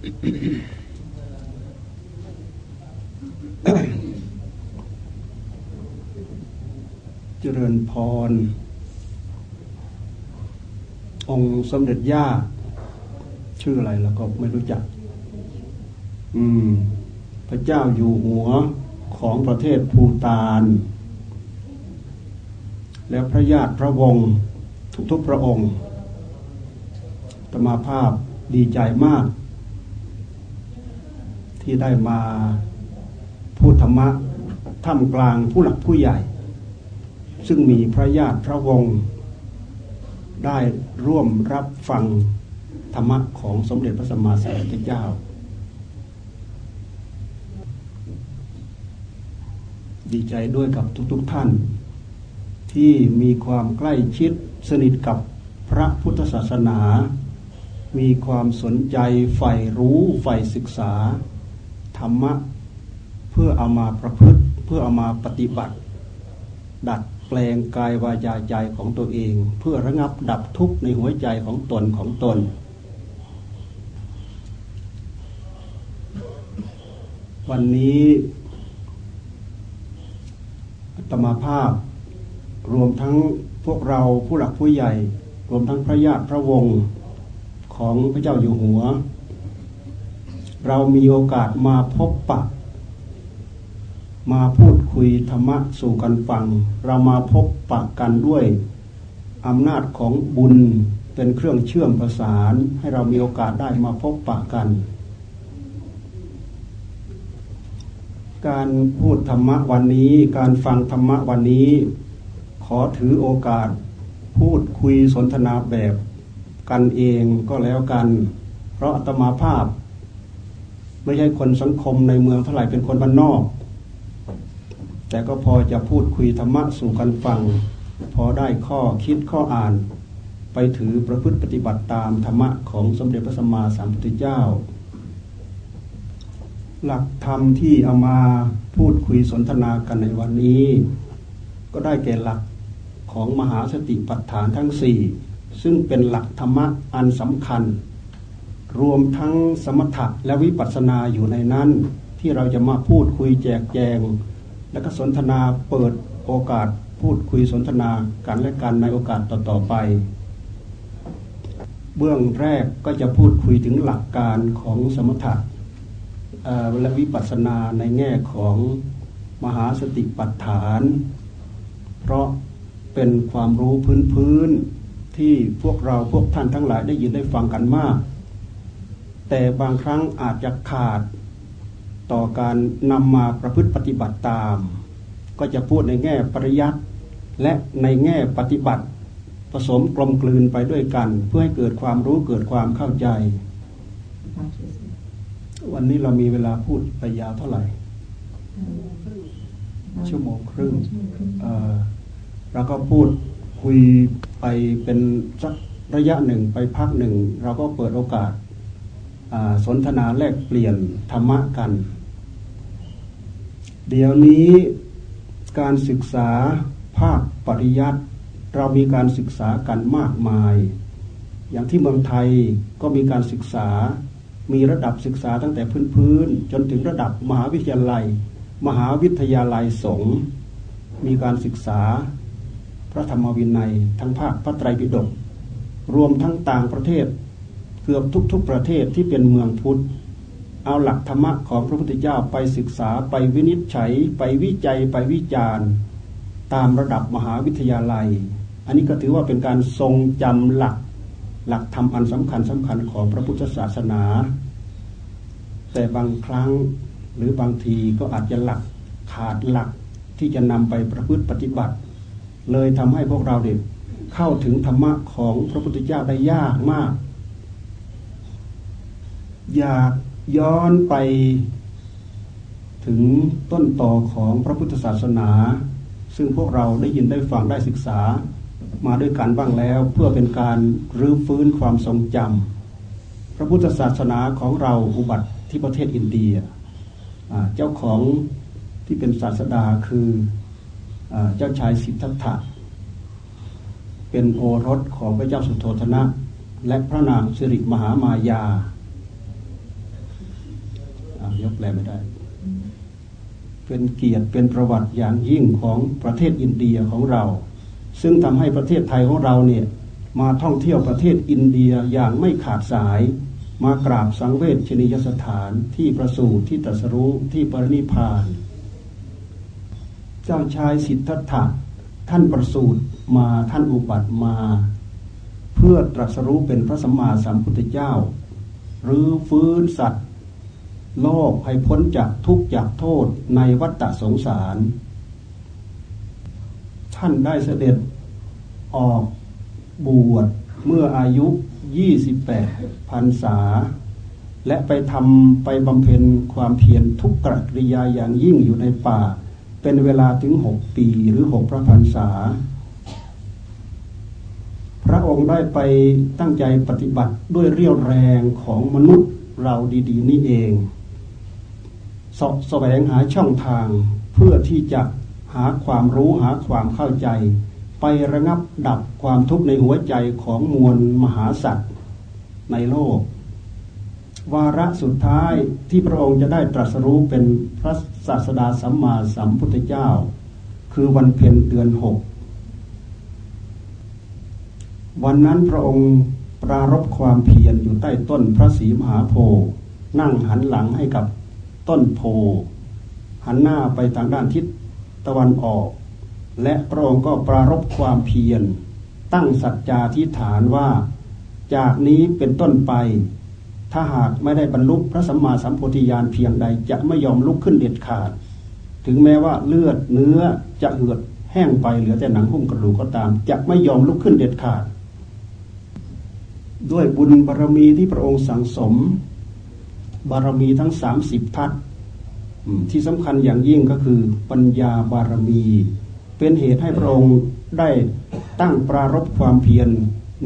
เจริญพร องค์สมเด็จย่า ชื่ออะไรแล้วก็ไม่รู้จัก อืม พระเจ้าอยู่หัวของประเทศภูตาน แล้วพระญาติพระวงศ์ทุกๆพระองค์ตมาภาพดีใจมาก ที่ได้มาพูดธรรมะท่ามกลางผู้หลักผู้ใหญ่ ซึ่งมีพระญาติพระวงศ์ได้ร่วมรับฟังธรรมะของสมเด็จพระสัมมาสัมพุทธเจ้า ดีใจด้วยกับทุกๆทท่าน ที่มีความใกล้ชิดสนิทกับพระพุทธศาสนา มีความสนใจใฝ่รู้ใฝ่ศึกษา ธรรมะเพื่อเอามาประพฤติเพื่อเอามาปฏิบัติ ดัดแปลงกายวาจาใจของตัวเอง เพื่อระงับดับทุกข์ในหัวใจของตนของตน วันนี้ตมาภาพ รวมทั้งพวกเราผู้หลักผู้ใหญ่ รวมทั้งพระญาติพระวงศ์ของพระเจ้าอยู่หัว เรามีโอกาสมาพบปะ มาพูดคุยธรรมะสู่กันฟัง เรามาพบปะกันด้วยอำนาจของบุญเป็นเครื่องเชื่อมประสานให้เรามีโอกาสได้มาพบปะกัน การพูดธรรมะวันนี้ การฟังธรรมะวันนี้ ขอถือโอกาส พูดคุยสนทนาแบบกันเองก็แล้วกัน เพราะอาตมาภาพ ไม่ใช่คนสังคมในเมืองเท่าไหร่เป็นคนบ้านนอก แต่ก็พอจะพูดคุยธรรมะสู่กันฟัง พอได้ข้อคิดข้ออ่าน ไปถือประพฤติปฏิบัติตามธรรมะของสมเด็จพระสัมมาสัมพุทธเจ้า หลักธรรมที่เอามาพูดคุยสนทนากันในวันนี้ ก็ได้แก่หลักของมหาสติปัฏฐานทั้งสี่ซึ่งเป็นหลักธรรมะอันสำคัญ รวมทั้งสมถะและวิปัสสนาอยู่ในนั้น ที่เราจะมาพูดคุยแจกแจง และก็สนทนาเปิดโอกาสพูดคุยสนทนากันและกันในโอกาสต่อๆไป เบื้องแรกก็จะพูดคุยถึงหลักการของสมถะและวิปัสสนาในแง่ของมหาสติปัฏฐาน เพราะเป็นความรู้พื้นๆที่พวกเราพวกท่านทั้งหลายได้ยินได้ฟังกันมาก แต่บางครั้งอาจจะขาดต่อการนำมาประพฤติปฏิบัติตาม ก็จะพูดในแง่ปริยัติและในแง่ปฏิบัติ ผสมกลมกลืนไปด้วยกัน เพื่อให้เกิดความรู้เกิดความเข้าใจ วันนี้เรามีเวลาพูดไปยาวเท่าไหร่ ชั่วโมงครึ่งเราก็พูดคุยไปเป็นสักระยะหนึ่งไปพักหนึ่ง เราก็เปิดโอกาส สนทนาแลกเปลี่ยนธรรมะกัน เดี๋ยวนี้การศึกษาภาคปริยัติเรามีการศึกษากันมากมาย อย่างที่เมืองไทยก็มีการศึกษา มีระดับศึกษาตั้งแต่พื้นๆจนถึงระดับมหาวิทยาลัย มหาวิทยาลัยสงฆ์มีการศึกษาพระธรรมวินัยทั้งภาคพระไตรปิฎกรวมทั้งต่างประเทศ เกือบทุกๆประเทศที่เป็นเมืองพุทธ เอาหลักธรรมะของพระพุทธเจ้าไปศึกษาไปวินิจฉัย ไปวิจัยไปวิจารณ์ ตามระดับมหาวิทยาลัย อันนี้ก็ถือว่าเป็นการทรงจำหลักหลักธรรมอันสำคัญสำคัญของพระพุทธศาสนา แต่บางครั้งหรือบางทีก็อาจจะหลักขาดหลักที่จะนำไปประพฤติปฏิบัติ เลยทำให้พวกเราเด็กเข้าถึงธรรมะของพระพุทธเจ้าได้ยากมาก อยากย้อนไปถึงต้นต่อของพระพุทธศาสนา ซึ่งพวกเราได้ยินได้ฟังได้ศึกษามาด้วยกันบ้างแล้ว เพื่อเป็นการรื้อฟื้นความทรงจำพระพุทธศาสนาของเราอุบัติที่ประเทศอินเดีย เจ้าของที่เป็นศาสดาคือเจ้าชายสิทธัตถะเป็นโอรสของพระเจ้าสุโธธนะ และพระนางสิริมหามายา แปลไม่ได้ เป็นเกียรติเป็นประวัติอย่างยิ่งของประเทศอินเดียของเรา ซึ่งทำให้ประเทศไทยของเราเนี่ยมาท่องเที่ยวประเทศอินเดียอย่างไม่ขาดสาย มากราบสังเวชชนียสถานที่ประสูติที่ตรัสรู้ที่ปรินิพาน เจ้าชายสิทธัตถะท่านประสูติมาท่านอุบัติมา เพื่อตรัสรู้เป็นพระสัมมาสัมพุทธเจ้า หรือฟื้นสัตว์ โลกให้พ้นจากทุกข์จากโทษในวัฏสงสาร ท่านได้เสด็จออกบวชเมื่ออายุ 28พรรษา และไปทำไปบำเพ็ญความเพียรทุกกริยาอย่างยิ่งอยู่ในป่า เป็นเวลาถึงหกปีหรือหกพระพรรษา พระองค์ได้ไปตั้งใจปฏิบัติด้วยเรี่ยวแรงของมนุษย์เราดี ๆ นี่เอง สะแสวงหาช่องทางเพื่อที่จะหาความรู้หาความเข้าใจ ไประงับดับความทุกข์ในหัวใจของมวลมหาสัตว์ในโลก วาระสุดท้ายที่พระองค์จะได้ตรัสรู้เป็นพระศาสดาสัมมาสัมพุทธเจ้า คือวันเพ็ญเดือนหกวันนั้นพระองค์ปรารบความเพียรอยู่ใต้ต้นพระศรีมหาโพธิ์นั่งหันหลังให้กับ ต้นโพ หันหน้าไปทางด้านทิศตะวันออก และพระองค์ก็ปรารบความเพียร ตั้งสัจจาธิฐานว่า จากนี้เป็นต้นไป ถ้าหากไม่ได้บรรลุพระสัมมาสัมโพธิญาณเพียงใดจะไม่ยอมลุกขึ้นเด็ดขาด ถึงแม้ว่าเลือดเนื้อจะเหือดแห้งไปเหลือแต่หนังหุ้มกระดูกก็ตาม จะไม่ยอมลุกขึ้นเด็ดขาด ด้วยบุญบารรมีที่พระองค์สั่งสม บารมีทั้งสามสิบทัศที่สำคัญอย่างยิ่งก็คือปัญญาบารมี เป็นเหตุให้พระองค์ได้ตั้งปรารบความเพียร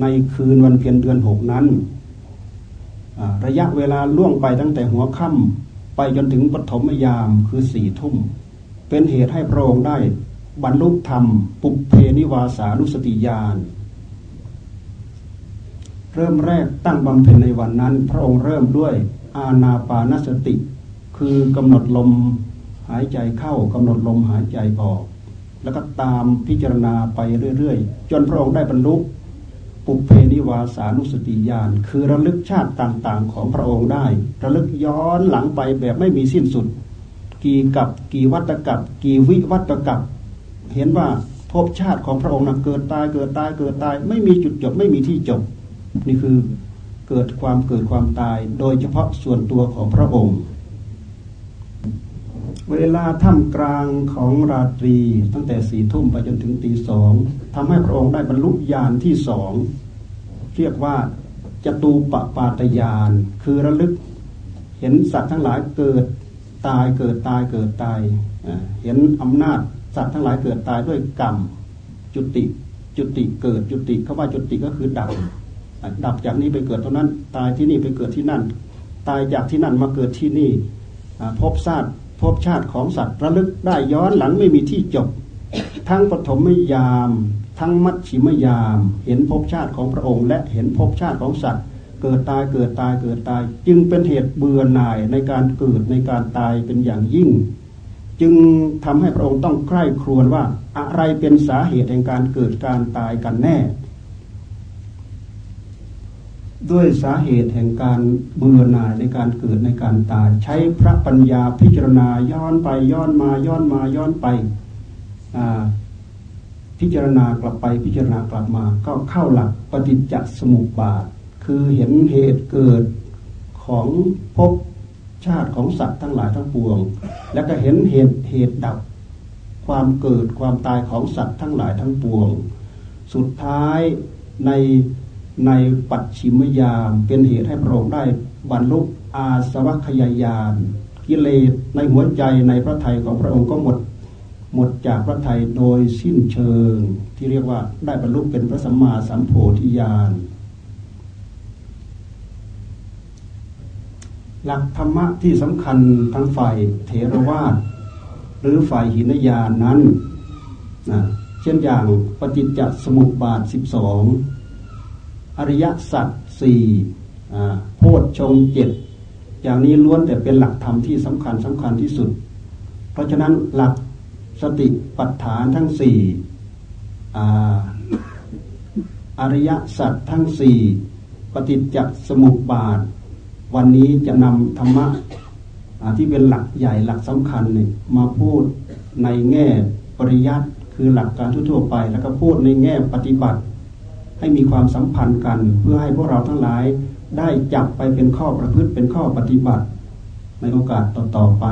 ในคืนวันเพียรเดือนหกนั้น ระยะเวลาล่วงไปตั้งแต่หัวค่ำไปจนถึงปฐมยามคือสี่ทุ่ม เป็นเหตุให้พระองค์ได้บรรลุธรรม ปุเพนิวาสานุสติญาณเริ่มแรกตั้งบำเพ็ญในวันนั้น พระองค์เริ่มด้วย อาณาปานสติ คือกำหนดลมหายใจเข้ากำหนดลมหายใจออก แล้วก็ตามพิจารณาไปเรื่อยๆ จนพระองค์ได้บรรลุปุเพนิวาสานุสติญาณคือระลึกชาติต่างๆ ของพระองค์ได้ ระลึกย้อนหลังไปแบบไม่มีสิ้นสุด กี่กับกี่วัตกับ กี่วิวัตกับ เห็นว่าภพชาติของพระองค์นะเกิดตายเกิดตายเกิดตาย ไม่มีจุดจบไม่มีที่จบ นี่คือ เกิดความเกิดความตาย โดยเฉพาะส่วนตัวของพระองค์ เวลาท่ามกลางของราตรีตั้งแต่สี่ทุ่มไปจนถึงตีสองทำให้พระองค์ได้บรรลุญาณที่สองเรียกว่าจตูปปาตญาณคือระลึกเห็นสัตว์ทั้งหลายเกิดตายเกิดตายเกิดตาย เห็นอำนาจสัตว์ทั้งหลายเกิดตายด้วยกรรมจุติจุติเกิดจุติคาว่าจุติก็คือดับ ดับจากนี้ไปเกิดเท่านั้น ตายที่นี่ไปเกิดที่นั่น ตายจากที่นั่นมาเกิดที่นี่พบชาติภพชาติของสัตว์ระลึกได้ย้อนหลังไม่มีที่จบ ทั้งปฐมยาม ทั้งมัชชิมยาม เห็นภพชาติของพระองค์ และเห็นภพชาติของสัตว์ เกิดตายเกิดตายเกิดตาย จึงเป็นเหตุเบื่อหน่ายในการเกิดในการตายเป็นอย่างยิ่ง จึงทำให้พระองค์ต้องใคร่ครวญว่าอะไรเป็นสาเหตุแห่งการเกิดการตายกันแน่ ด้วยสาเหตุแห่งการเบื่อหน่ายในการเกิดในการตาย ใช้พระปัญญาพิจารณาย้อนไปย้อนมาย้อนมาย้อนไปพิจารณากลับไปพิจารณากลับมา ก็เข้าหลักปฏิจจสมุปบาท คือเห็นเหตุเกิดของภพชาติของสัตว์ทั้งหลายทั้งปวง แล้วก็เห็นเหตุเหตุดับ ความเกิดความตายของสัตว์ทั้งหลายทั้งปวง สุดท้ายใน ในปัจฉิมยามเป็นเหตุให้พระองค์ได้บรรลุอาสวัคยายานกิเลสในหัวใจในพระทัยของพระองค์ก็หมด หมดจากพระทัยโดยสิ้นเชิง ที่เรียกว่าได้บรรลุเป็นพระสัมมาสัมโพธิญาณหลักธรรมะที่สำคัญทั้งฝ่ายเทรวาสหรือฝ่ายหินยานนั้นนะเช่นอย่างปฏิจจสมุปบาทสิบส อริยสัจสี่โพชฌงเจ็ดอย่างนี้ล้วนแต่เป็นหลักธรรมที่สำคัญสำคัญที่สุด เพราะฉะนั้นหลักสติปัฏฐานทั้งสี่อริยสัจทั้งสี่ปฏิจจสมุปบาท วันนี้จะนำธรรมะที่เป็นหลักใหญ่หลักสำคัญเนี่ยมาพูดในแง่ปริยัติคือหลักการทั่วไป แล้วก็พูดในแง่ปฏิบัติ ให้มีความสัมพันธ์กัน เพื่อให้พวกเราทั้งหลายได้จับไปเป็นข้อประพฤติเป็นข้อปฏิบัติ ในโอกาสต่อๆไป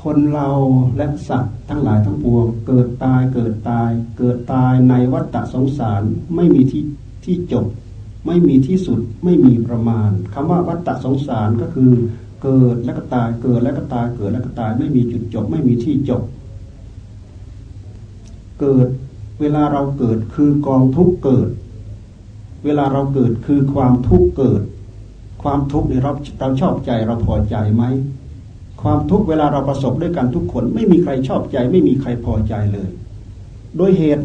คนเราและสัตว์ทั้งหลายทั้งปวง เกิดตายเกิดตาย เกิดตายในวัฏสงสารไม่มีที่ที่จบ ไม่มีที่สุดไม่มีประมาณคำว่าวัฏสงสารก็คือ เกิดแล้วก็ตายเกิดแล้วก็ตายเกิดแล้วก็ตายไม่มีจุดจบ ไม่มีที่จบ เกิด เวลาเราเกิดคือกองทุกเกิด เวลาเราเกิดคือความทุกเกิด ความทุกข์นี่เราเราชอบใจเราพอใจไหมความทุกเวลาเราประสบด้วยกันทุกคนไม่มีใครชอบใจ ไม่มีใครพอใจเลย โดยเหตุ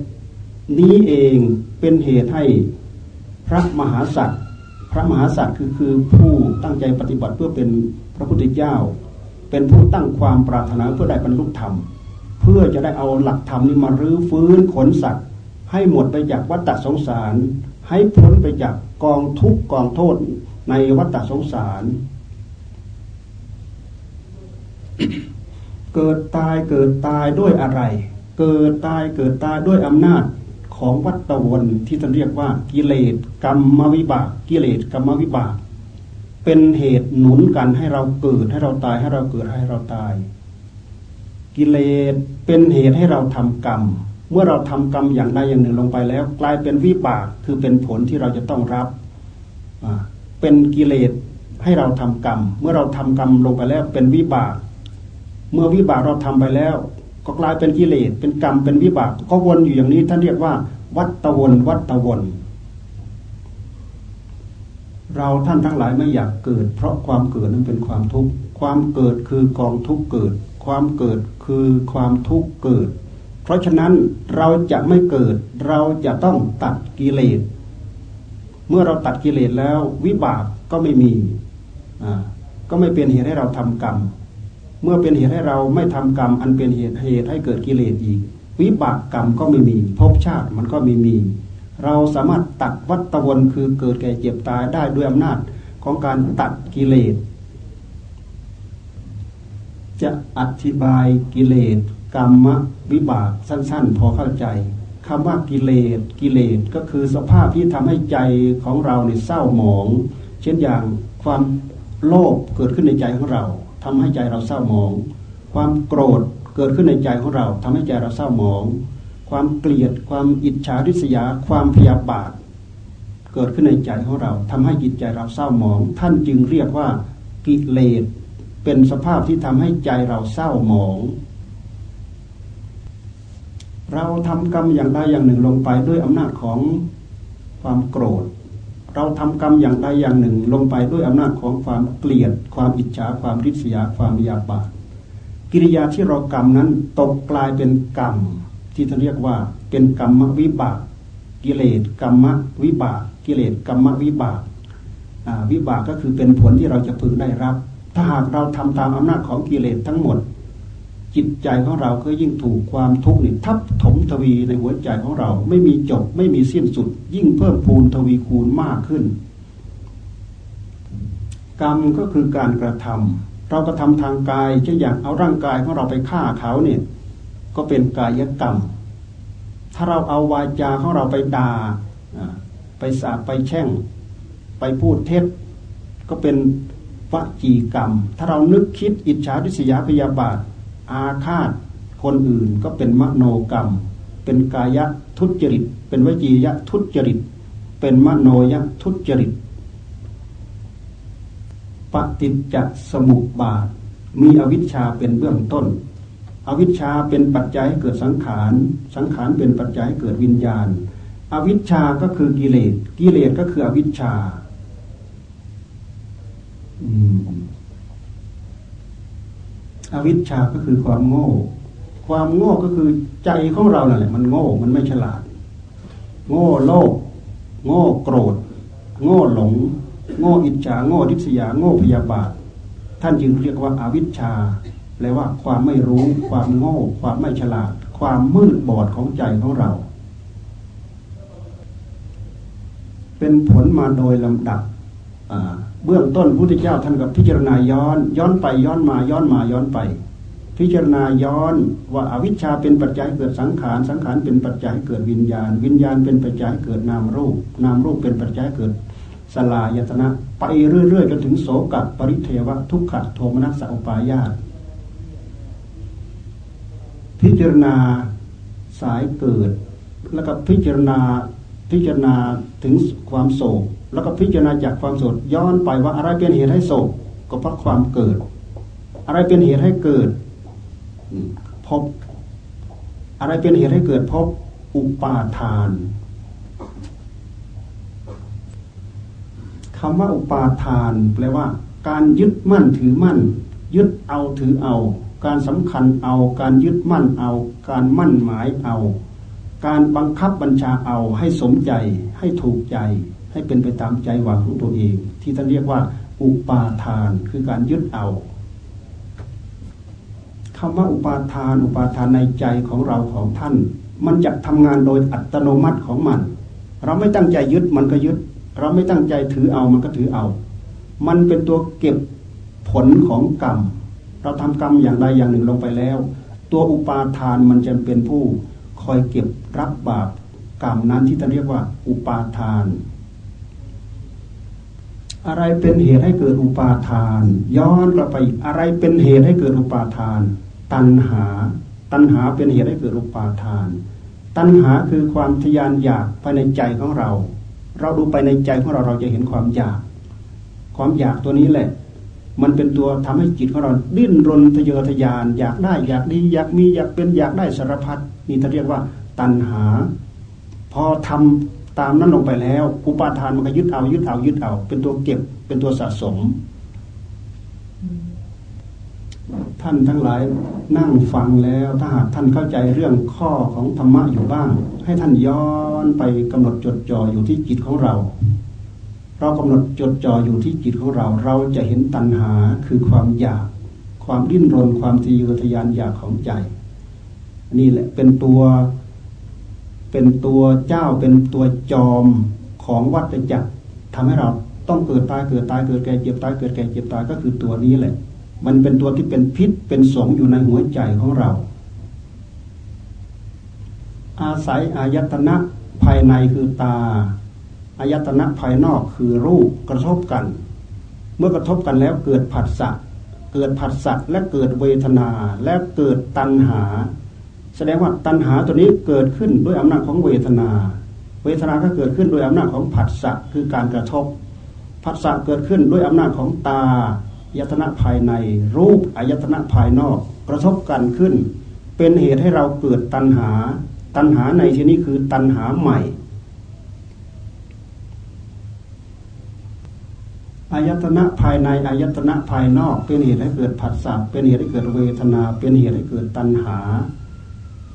นี้เองเป็นเหตุให้พระมหาสัตว์พระมหาสัตว์คือคือผู้ตั้งใจปฏิบัติเพื่อเป็นพระพุทธเจ้า เป็นผู้ตั้งความปรารถนาเพื่อได้บรรลุธรรม เพื่อจะได้เอาหลักธรรมนี้มารื้อฟื้นขนสัตว์ ให้หมดไปจากวัฏสงสาร ให้พ้นไปจากกองทุกกองโทษในวัฏสงสาร เกิดตายเกิดตายด้วยอะไร เกิดตายเกิดตายด้วยอำนาจของวัฏวนที่ท่านเรียกว่ากิเลสกรรมวิบาก กิเลสกรรมวิบาก เป็นเหตุหนุนกันให้เราเกิดให้เราตายให้เราเกิดให้เราตาย กิเลสเป็นเหตุให้เราทำกรรม เมื่อเราทำกรรมอย่างใดอย่างหนึ่งลงไปแล้ว กลายเป็นวิบากคือเป็นผลที่เราจะต้องรับเป็นกิเลสให้เราทำกรรม เมื่อเราทำกรรมลงไปแล้วเป็นวิบาก เมื่อวิบากเราทำไปแล้ว ก็กลายเป็นกิเลสเป็นกรรมเป็นวิบากก็วนอยู่อย่างนี้ท่านเรียกว่า วัตวนวัตวนเราท่านทั้งหลายไม่อยากเกิด เพราะความเกิดนั้นเป็นความทุกข์ความเกิดคือกองทุกข์เกิด ความเกิดคือความทุกข์เกิด เพราะฉะนั้นเราจะไม่เกิด เราจะต้องตัดกิเลส เมื่อเราตัดกิเลสแล้ววิบากก็ไม่มีก็ไม่เป็นเหตุให้เราทำกรรม เมื่อเป็นเหตุให้เราไม่ทำกรรม อันเป็นเหตุเหตุให้เกิดกิเลสอีก วิบากกรรมก็ไม่มีภพชาติมันก็ไม่มี เราสามารถตัดวัตวนคือเกิดแก่เจ็บตายได้ด้วยอำนาจของการตัดกิเลส จะอธิบายกิเลสกรรมวิบากสั้น ๆ พอเข้าใจคำว่ากิเลสกิเลสก็คือสภาพที่ทำให้ใจของเราเนี่ยเศร้าหมอง เช่นอย่างความโลภเกิดขึ้นในใจของเราทำให้ใจเราเศร้าหมอง ความโกรธเกิดขึ้นในใจของเราทำให้ใจเราเศร้าหมอง ความเกลียดความอิจฉาริษยา ความพยาบาท เกิดขึ้นในใจของเราทำให้จิตใจเราเศร้าหมอง ท่านจึงเรียกว่ากิเลส เป็นสภาพที่ทำให้ใจเราเศร้าหมอง เราทำกรรมอย่างใดอย่างหนึ่งลงไปด้วยอำนาจของความโกรธ เราทำกรรมอย่างใดอย่างหนึ่งลงไปด้วยอำนาจของความเกลียด ความอิจฉาความริษยาความยาบาทกิริยาที่เรากรรมนั้นตกกลายเป็นกรรม ที่ท่านเรียกว่าเป็นกรรมวิบาก กิเลสกรรมวิบาก กิเลสกรรมวิบากวิบากก็คือเป็นผลที่เราจะพึงได้รับ ถ้าหากเราทำตามอำนาจของกิเลสทั้งหมด จิตใจของเราก็ยิ่งถูกความทุกข์นี่ทับถมทวีในหัวใจของเรา ไม่มีจบไม่มีสิ้นสุด ยิ่งเพิ่มพูนทวีคูณมากขึ้น กรรมก็คือการกระทำเรากระทำทางกายเช่นอย่างเอาร่างกายของเราไปฆ่าเขาเนี่ยก็เป็นกายกรรม ถ้าเราเอาวาจาของเราไปดา่าไปสาบไปแช่ง ไปพูดเท็จก็เป็น วจีกรรม ถ้าเรานึกคิดอิจฉาริษยาพยาบาท อาฆาต คนอื่นก็เป็นมโนกรรม เป็นกายทุจริต เป็นวจียะทุจริต เป็นมโนยะทุจริตปฏิจจสมุปบาท มีอวิชชาเป็นเบื้องต้น อวิชชาเป็นปัจจัยให้เกิดสังขาร สังขารเป็นปัจจัยให้เกิดวิญญาณ อวิชชาก็คือกิเลส กิเลสก็คืออวิชชา อวิชชาก็คือความโง่ ความโง่ก็คือใจของเรานั่นแหละ มันโง่ มันไม่ฉลาด โง่โลภ โง่โกรธ โง่หลง โง่อิจฉา โง่ทิษยา โง่พยาบาท ท่านจึงเรียกว่าอาวิชชา แปลว่าความไม่รู้ ความโง่ ความไม่ฉลาด ความมืดบอดของใจของเรา เป็นผลมาโดยลำดับ เบื้องต้นพุทธเจ้าท่านกับพิจารณาย้อน ย้อนไปย้อนมาย้อนมาย้อนไป พิจารณาย้อนว่าอาวิชชาเป็นปัจจัยเกิดสังขารสังขารเป็นปัจจัยเกิดวิญญาณ วิญญาณเป็นปัจจัยเกิดนามรูป นามรูปเป็นปัจจัยเกิดสลายตนะไปเรื่อยๆจนถึงโสกับปริเทวะทุกขะโทมนัสสอุปายาตพิจารณาสายเกิด แล้วก็พิจารณาพิจารณาถึงความโศก แล้วก็พิจารณาจากความโศกย้อนไปว่าอะไรเป็นเหตุให้โศกก็เพราะความเกิด อะไรเป็นเหตุให้เกิดพบ อะไรเป็นเหตุให้เกิดพบอุปาทานคำว่าอุปาทาน แปลว่า การยึดมั่นถือมั่น ยึดเอาถือเอา การสำคัญเอา การยึดมั่นเอา การมั่นหมายเอา การบังคับบัญชาเอาให้สมใจให้ถูกใจ ให้เป็นไปตามใจหวังของตัวเอง ที่ท่านเรียกว่า อุปาทานคือการยึดเอาคำว่าอุปาทาน อุปาทานในใจของเราของท่าน มันจะทำงานโดยอัตโนมัติของมัน เราไม่ตั้งใจยึดมันก็ยึด เราไม่ตั้งใจถือเอามันก็ถือเอา มันเป็นตัวเก็บผลของกรรม เราทำกรรมอย่างใดอย่างหนึ่งลงไปแล้ว ตัวอุปาทานมันจะเป็นผู้คอยเก็บรับบาปกรรมนั้นที่ท่านเรียกว่า อุปาทาน อะไรเป็นเหตุให้เกิดอุปาทาน ย้อนกลับไปอะไรเป็นเหตุให้เกิดอุปาทาน ตัณหา ตัณหาเป็นเหตุให้เกิดอุปาทาน ตัณหาคือความทยานอยากภายในใจของเรา เราดูไปในใจของเราเราจะเห็นความอยาก ความอยากตัวนี้แหละ มันเป็นตัวทำให้จิตของเราดิ้นรนทะเยอทะยาน อยากได้อยากดีอยากมีอยากเป็นอยากได้สารพัดนี่เขาเรียกว่า ตัณหา พอทำ ตามนั้นลงไปแล้วอุปาทานมันก็ยึดเอายึดเอายึดเอา เป็นตัวเก็บเป็นตัวสะสม ท่านทั้งหลายนั่งฟังแล้วถ้าหากท่านเข้าใจเรื่องข้อของธรรมะอยู่บ้าง ให้ท่านย้อนไปกำหนดจดจ่ออยู่ที่จิตของเรา เรากำหนดจดจ่ออยู่ที่จิตของเรา เราจะเห็นตัณหาคือความอยาก ความดิ้นรนความทะเยอทะยานอยากของใจนี่แหละเป็นตัว เป็นตัวเจ้าเป็นตัวจอมของวัฏจักรทำให้เราต้องเกิดตายเกิดตายเกิดแก่เจ็บตายเกิดแก่เจ็บตายก็คือตัวนี้แหละ มันเป็นตัวที่เป็นพิษเป็นสงอยู่ในหัวใจของเรา อาศัยอายตนะภายในคือตาอายตนะภายนอกคือรูปกระทบกัน เมื่อกระทบกันแล้วเกิดผัสสะเกิดผัสสะและเกิดเวทนาและเกิดตัณหา แสดงว่าตัณหาตัวนี้เกิดขึ้นด้วยอำนาจของเวทนา เวทนาก็เกิดขึ้นด้วยอำนาจของผัสสะคือการกระทบผัสสะเกิดขึ้นด้วยอำนาจของตายตนะภายใน รูปอายตนะภายนอก กระทบกันขึ้น เป็นเหตุให้เราเกิดตัณหา ตัณหาในที่นี้คือตัณหาใหม่อายตนะภายในอายตนะภายนอก เป็นเหตุให้เกิดผัสสะเป็นเหตุให้เกิดเวทนา เป็นเหตุให้เกิดตัณหา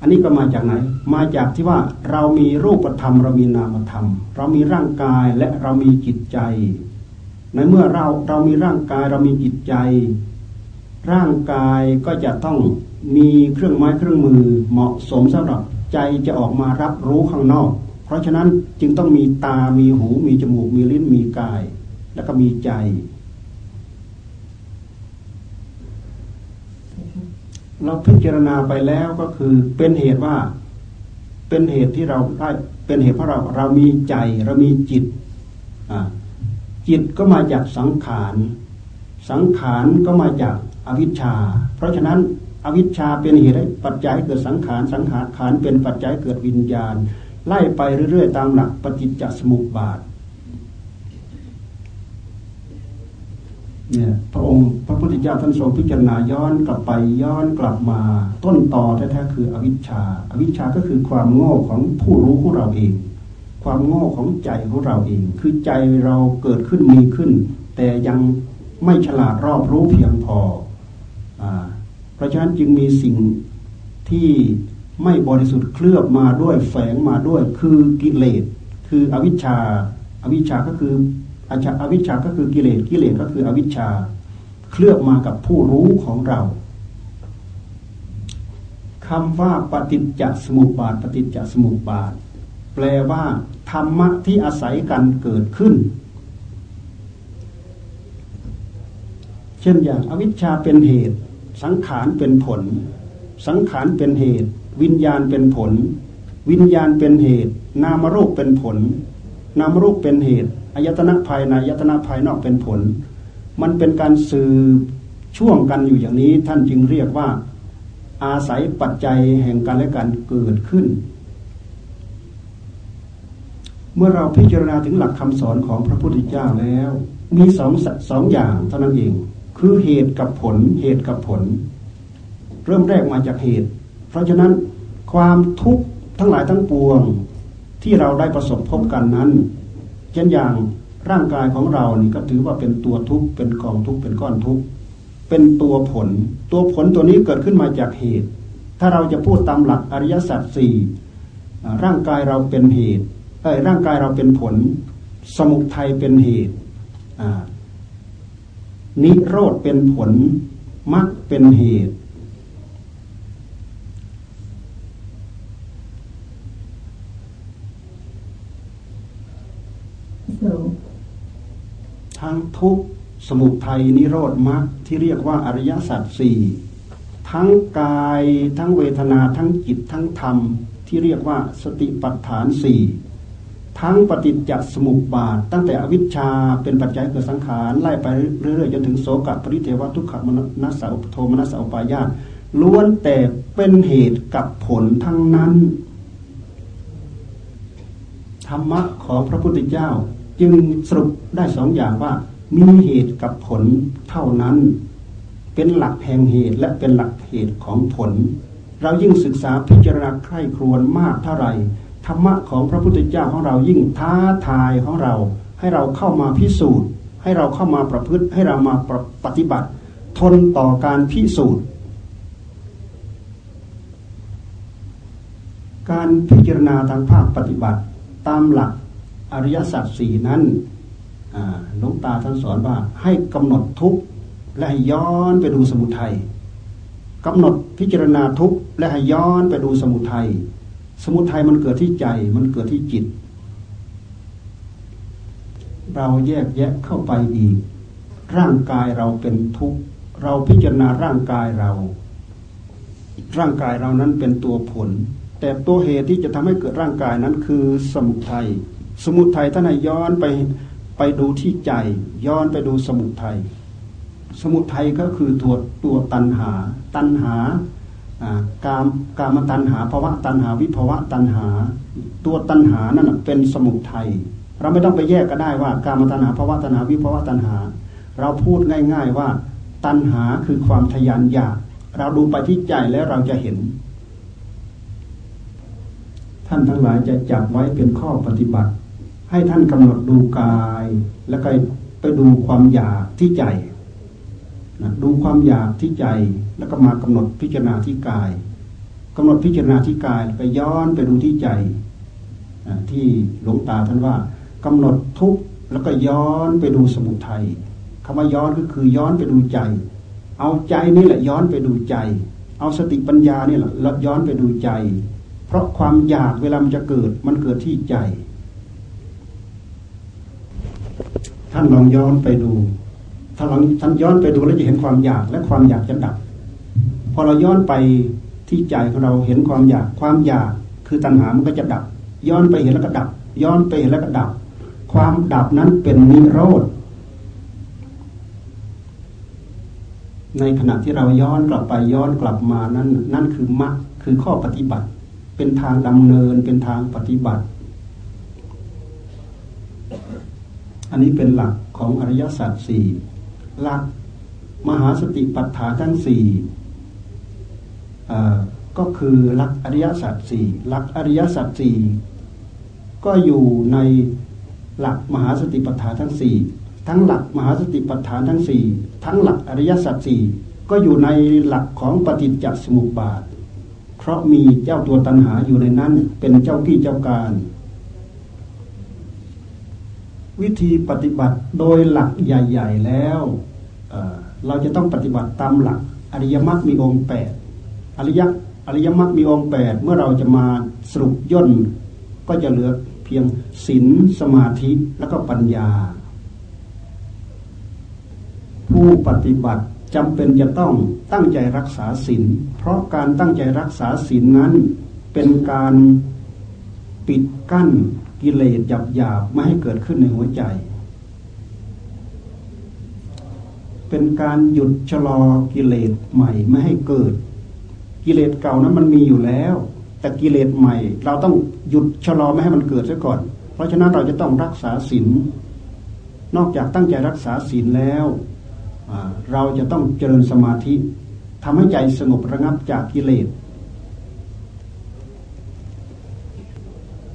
อันนี้ก็มาจากไหน มาจากที่ว่าเรามีรูปธรรมเรามีนามธรรม เรามีร่างกายและเรามีจิตใจ ในเมื่อเราเรามีร่างกายเรามีจิตใจ ร่างกายก็จะต้องมีเครื่องไม้เครื่องมือเหมาะสมสำหรับใจจะออกมารับรู้ข้างนอก เพราะฉะนั้นจึงต้องมีตา มีหู มีจมูก มีลิ้น มีกาย แล้วก็มีใจ เราพิจารณาไปแล้วก็คือเป็นเหตุว่า เป็นเหตุที่เราได้เป็นเหตุเพราะเราเรามีใจเรามีจิตจิตก็มาจากสังขาร สังขารก็มาจากอวิชชา เพราะฉะนั้นอวิชชาเป็นเหตุให้ปัจจัยเกิดสังขารสังขารขานเป็นปัจจัยเกิดวิญญาณ ไล่ไปเรื่อยๆตามหลักปฏิจจสมุปบาท เนี่ยพระองค์พระพุทธเจ้าท่านทรงพิจารณาย้อนกลับไปย้อนกลับมา ต้นต่อแท้ๆคืออวิชชาอวิชชาก็คือความโง่ของผู้รู้ของเราเอง ความโง่ของใจของเราเอง คือใจเราเกิดขึ้นมีขึ้น แต่ยังไม่ฉลาดรอบรู้เพียงพออเพราะฉะนั้นจึงมีสิ่งที่ไม่บริสุทธิ์เคลือบมาด้วยแฝงมาด้วยคือกิเลสคืออวิชชาอวิชชาก็คือ อชอวิชชาก็คือกิเลสกิเลสก็คืออวิชชา เคลือบมากับผู้รู้ของเราคำว่าปฏิจจสมุปบาท ปฏิจจสมุปบาท แปลว่า ธรรมะที่อาศัยกันเกิดขึ้น เช่นอย่างอวิชชาเป็นเหตุ สังขารเป็นผล สังขารเป็นเหตุ วิญญาณเป็นผล วิญญาณเป็นเหตุ นามรูปเป็นผล นามรูปเป็นเหตุ อายตนะภายในอายตนะภายนอกเป็นผล มันเป็นการสืบช่วงกันอยู่อย่างนี้ท่านจึงเรียกว่า อาศัยปัจจัยแห่งการและการเกิดขึ้น เมื่อเราพิจารณาถึงหลักคำสอนของพระพุทธเจ้าแล้ว มีสองสองอย่างเท่านั้นเอง คือเหตุกับผล เหตุกับผล เริ่มแรกมาจากเหตุ เพราะฉะนั้นความทุกข์ทั้งหลายทั้งปวงที่เราได้ประสบพบกันนั้น เช่นอย่างร่างกายของเรานี่ก็ถือว่าเป็นตัวทุกข์เป็นกองทุกข์เป็นก้อนทุกข์เป็นตัวผล ตัวผลตัวนี้เกิดขึ้นมาจากเหตุ ถ้าเราจะพูดตามหลักอริยสัจสี่ร่างกายเราเป็นเหตุเอ้ร่างกายเราเป็นผล สมุทัยเป็นเหตุนิโรธเป็นผลมรรคเป็นเหตุ ทั้งทุกสมุทัยนิโรธมรรคที่เรียกว่าอริยสัจสี่ทั้งกายทั้งเวทนาทั้งจิตทั้งธรรมที่เรียกว่าสติปัฏฐานสี่ทั้งปฏิจจสมุปบาท ตั้งแต่อวิชชาเป็นปัจจัยเกิดสังขารไล่ไปเรื่อยๆจนถึงโสกปริเทวทุกขมนัสสาโทมนัสสาปายาตล้วนแต่เป็นเหตุกับผลทั้งนั้น ธรรมะของพระพุทธเจ้า จึงสรุปได้สองอย่างว่า มีเหตุกับผลเท่านั้น เป็นหลักแห่งเหตุและเป็นหลักเหตุของผล เรายิ่งศึกษาพิจารณาใคร่ครวญมากเท่าไหร่ธรรมะของพระพุทธเจ้าของเรายิ่งท้าทายของเรา ให้เราเข้ามาพิสูจน์ ให้เราเข้ามาประพฤติให้เรามาปฏิบัติ ทนต่อการพิสูจน์ การพิจารณาทางภาคปฏิบัติ ตามหลัก อริยสัจสี่นั้นหลวงตาท่านสอนว่าให้กำหนดทุกข์และให้ย้อนไปดูสมุทัยกำหนดพิจารณาทุกข์และให้ย้อนไปดูสมุทัยสมุทัยมันเกิดที่ใจมันเกิดที่จิต เราแยกแยะเข้าไปอีก ร่างกายเราเป็นทุกข์เราพิจารณาร่างกายเรา ร่างกายเรานั้นเป็นตัวผล แต่ตัวเหตุที่จะทำให้เกิดร่างกายนั้นคือสมุทัย สมุทัยท่านให้ย้อนไปไปดูที่ใจ ย้อนไปดูสมุทัยสมุทัยก็คือตัวตัวตัณหา ตัณหากามกามตัณหาภาวะตัณหาวิภาวะตัณหา ตัวตัณหานั่นเป็นสมุทัยเราไม่ต้องไปแยกก็ได้ว่ากามตัณหาภาวะตัณหาวิภาวะตัณหา เราพูดง่าย ๆว่า ตัณหาคือความทยานอยากเราดูไปที่ใจแล้วเราจะเห็น ท่านทั้งหลายจะจับไว้เป็นข้อปฏิบัติ ให้ท่านกำหนดดูกาย แล้วก็ไปดูความอยากที่ใจนะดูความอยากที่ใจ แล้วก็มากำหนดพิจารณาที่กายกำหนดพิจารณาที่กายไปย้อนไปดูที่ใจที่หลวงตาท่านว่ากำหนดทุกแล้วก็ย้อนไปดูสมุทัยคำว่าย้อนก็คือย้อนไปดูใจ เอาใจนี่แหละย้อนไปดูใจ เอาสติปัญญานี่แหละย้อนไปดูใจ เพราะความอยากเวลามันจะเกิดมันเกิดที่ใจ ท่านลองย้อนไปดู ถ้าลองท่านย้อนไปดูแล้วจะเห็นความอยากและความอยากจะดับ พอเราย้อนไปที่ใจของเราเห็นความอยาก ความอยากคือตัณหา มันก็จะดับ ย้อนไปเห็นแล้วก็ดับ ย้อนไปเห็นแล้วก็ดับ ความดับนั้นเป็นนิโรธ ในขณะที่เราย้อนกลับไปย้อนกลับมานั้น นั่นคือมรรคคือข้อปฏิบัติ เป็นทางดำเนินเป็นทางปฏิบัติ อันนี้เป็นหลักของอริยสัจสี่หลักมหาสติปัฏฐานทั้งสี่ก็คือหลักอริยสัจสี่หลักอริยสัจสี่ก็อยู่ในหลักมหาสติปัฏฐานทั้งสี่ทั้งหลักมหาสติปัฏฐานทั้งสี่ทั้งหลักอริยสัจสี่ก็อยู่ในหลักของปฏิจจสมุปบาท เพราะมีเจ้าตัวตัณหาอยู่ในนั้นเป็นเจ้ากี้เจ้าการ วิธีปฏิบัติโดยหลักใหญ่ ๆ แล้วเราจะต้องปฏิบัติตามหลัก อริยมรรคมีองค์แปดอริยอริยมรรคมีองค์แปดเมื่อเราจะมาสรุปย่น ก็จะเหลือเพียงศีลสมาธิแล้วก็ปัญญา ผู้ปฏิบัติจำเป็นจะต้องตั้งใจรักษาศีลเพราะการตั้งใจรักษาศีลนั้นเป็นการปิดกั้น กิเลสหยาบๆไม่ให้เกิดขึ้นในหัวใจ เป็นการหยุดชะลอกิเลสใหม่ไม่ให้เกิด กิเลสเก่านั้นมันมีอยู่แล้ว แต่กิเลสใหม่ เราต้องหยุดชะลอไม่ให้มันเกิดซะก่อน เพราะฉะนั้นเราจะต้องรักษาศีลนอกจากตั้งใจรักษาศีลแล้วเราจะต้องเจริญสมาธิทำให้ใจสงบระงับจากกิเลส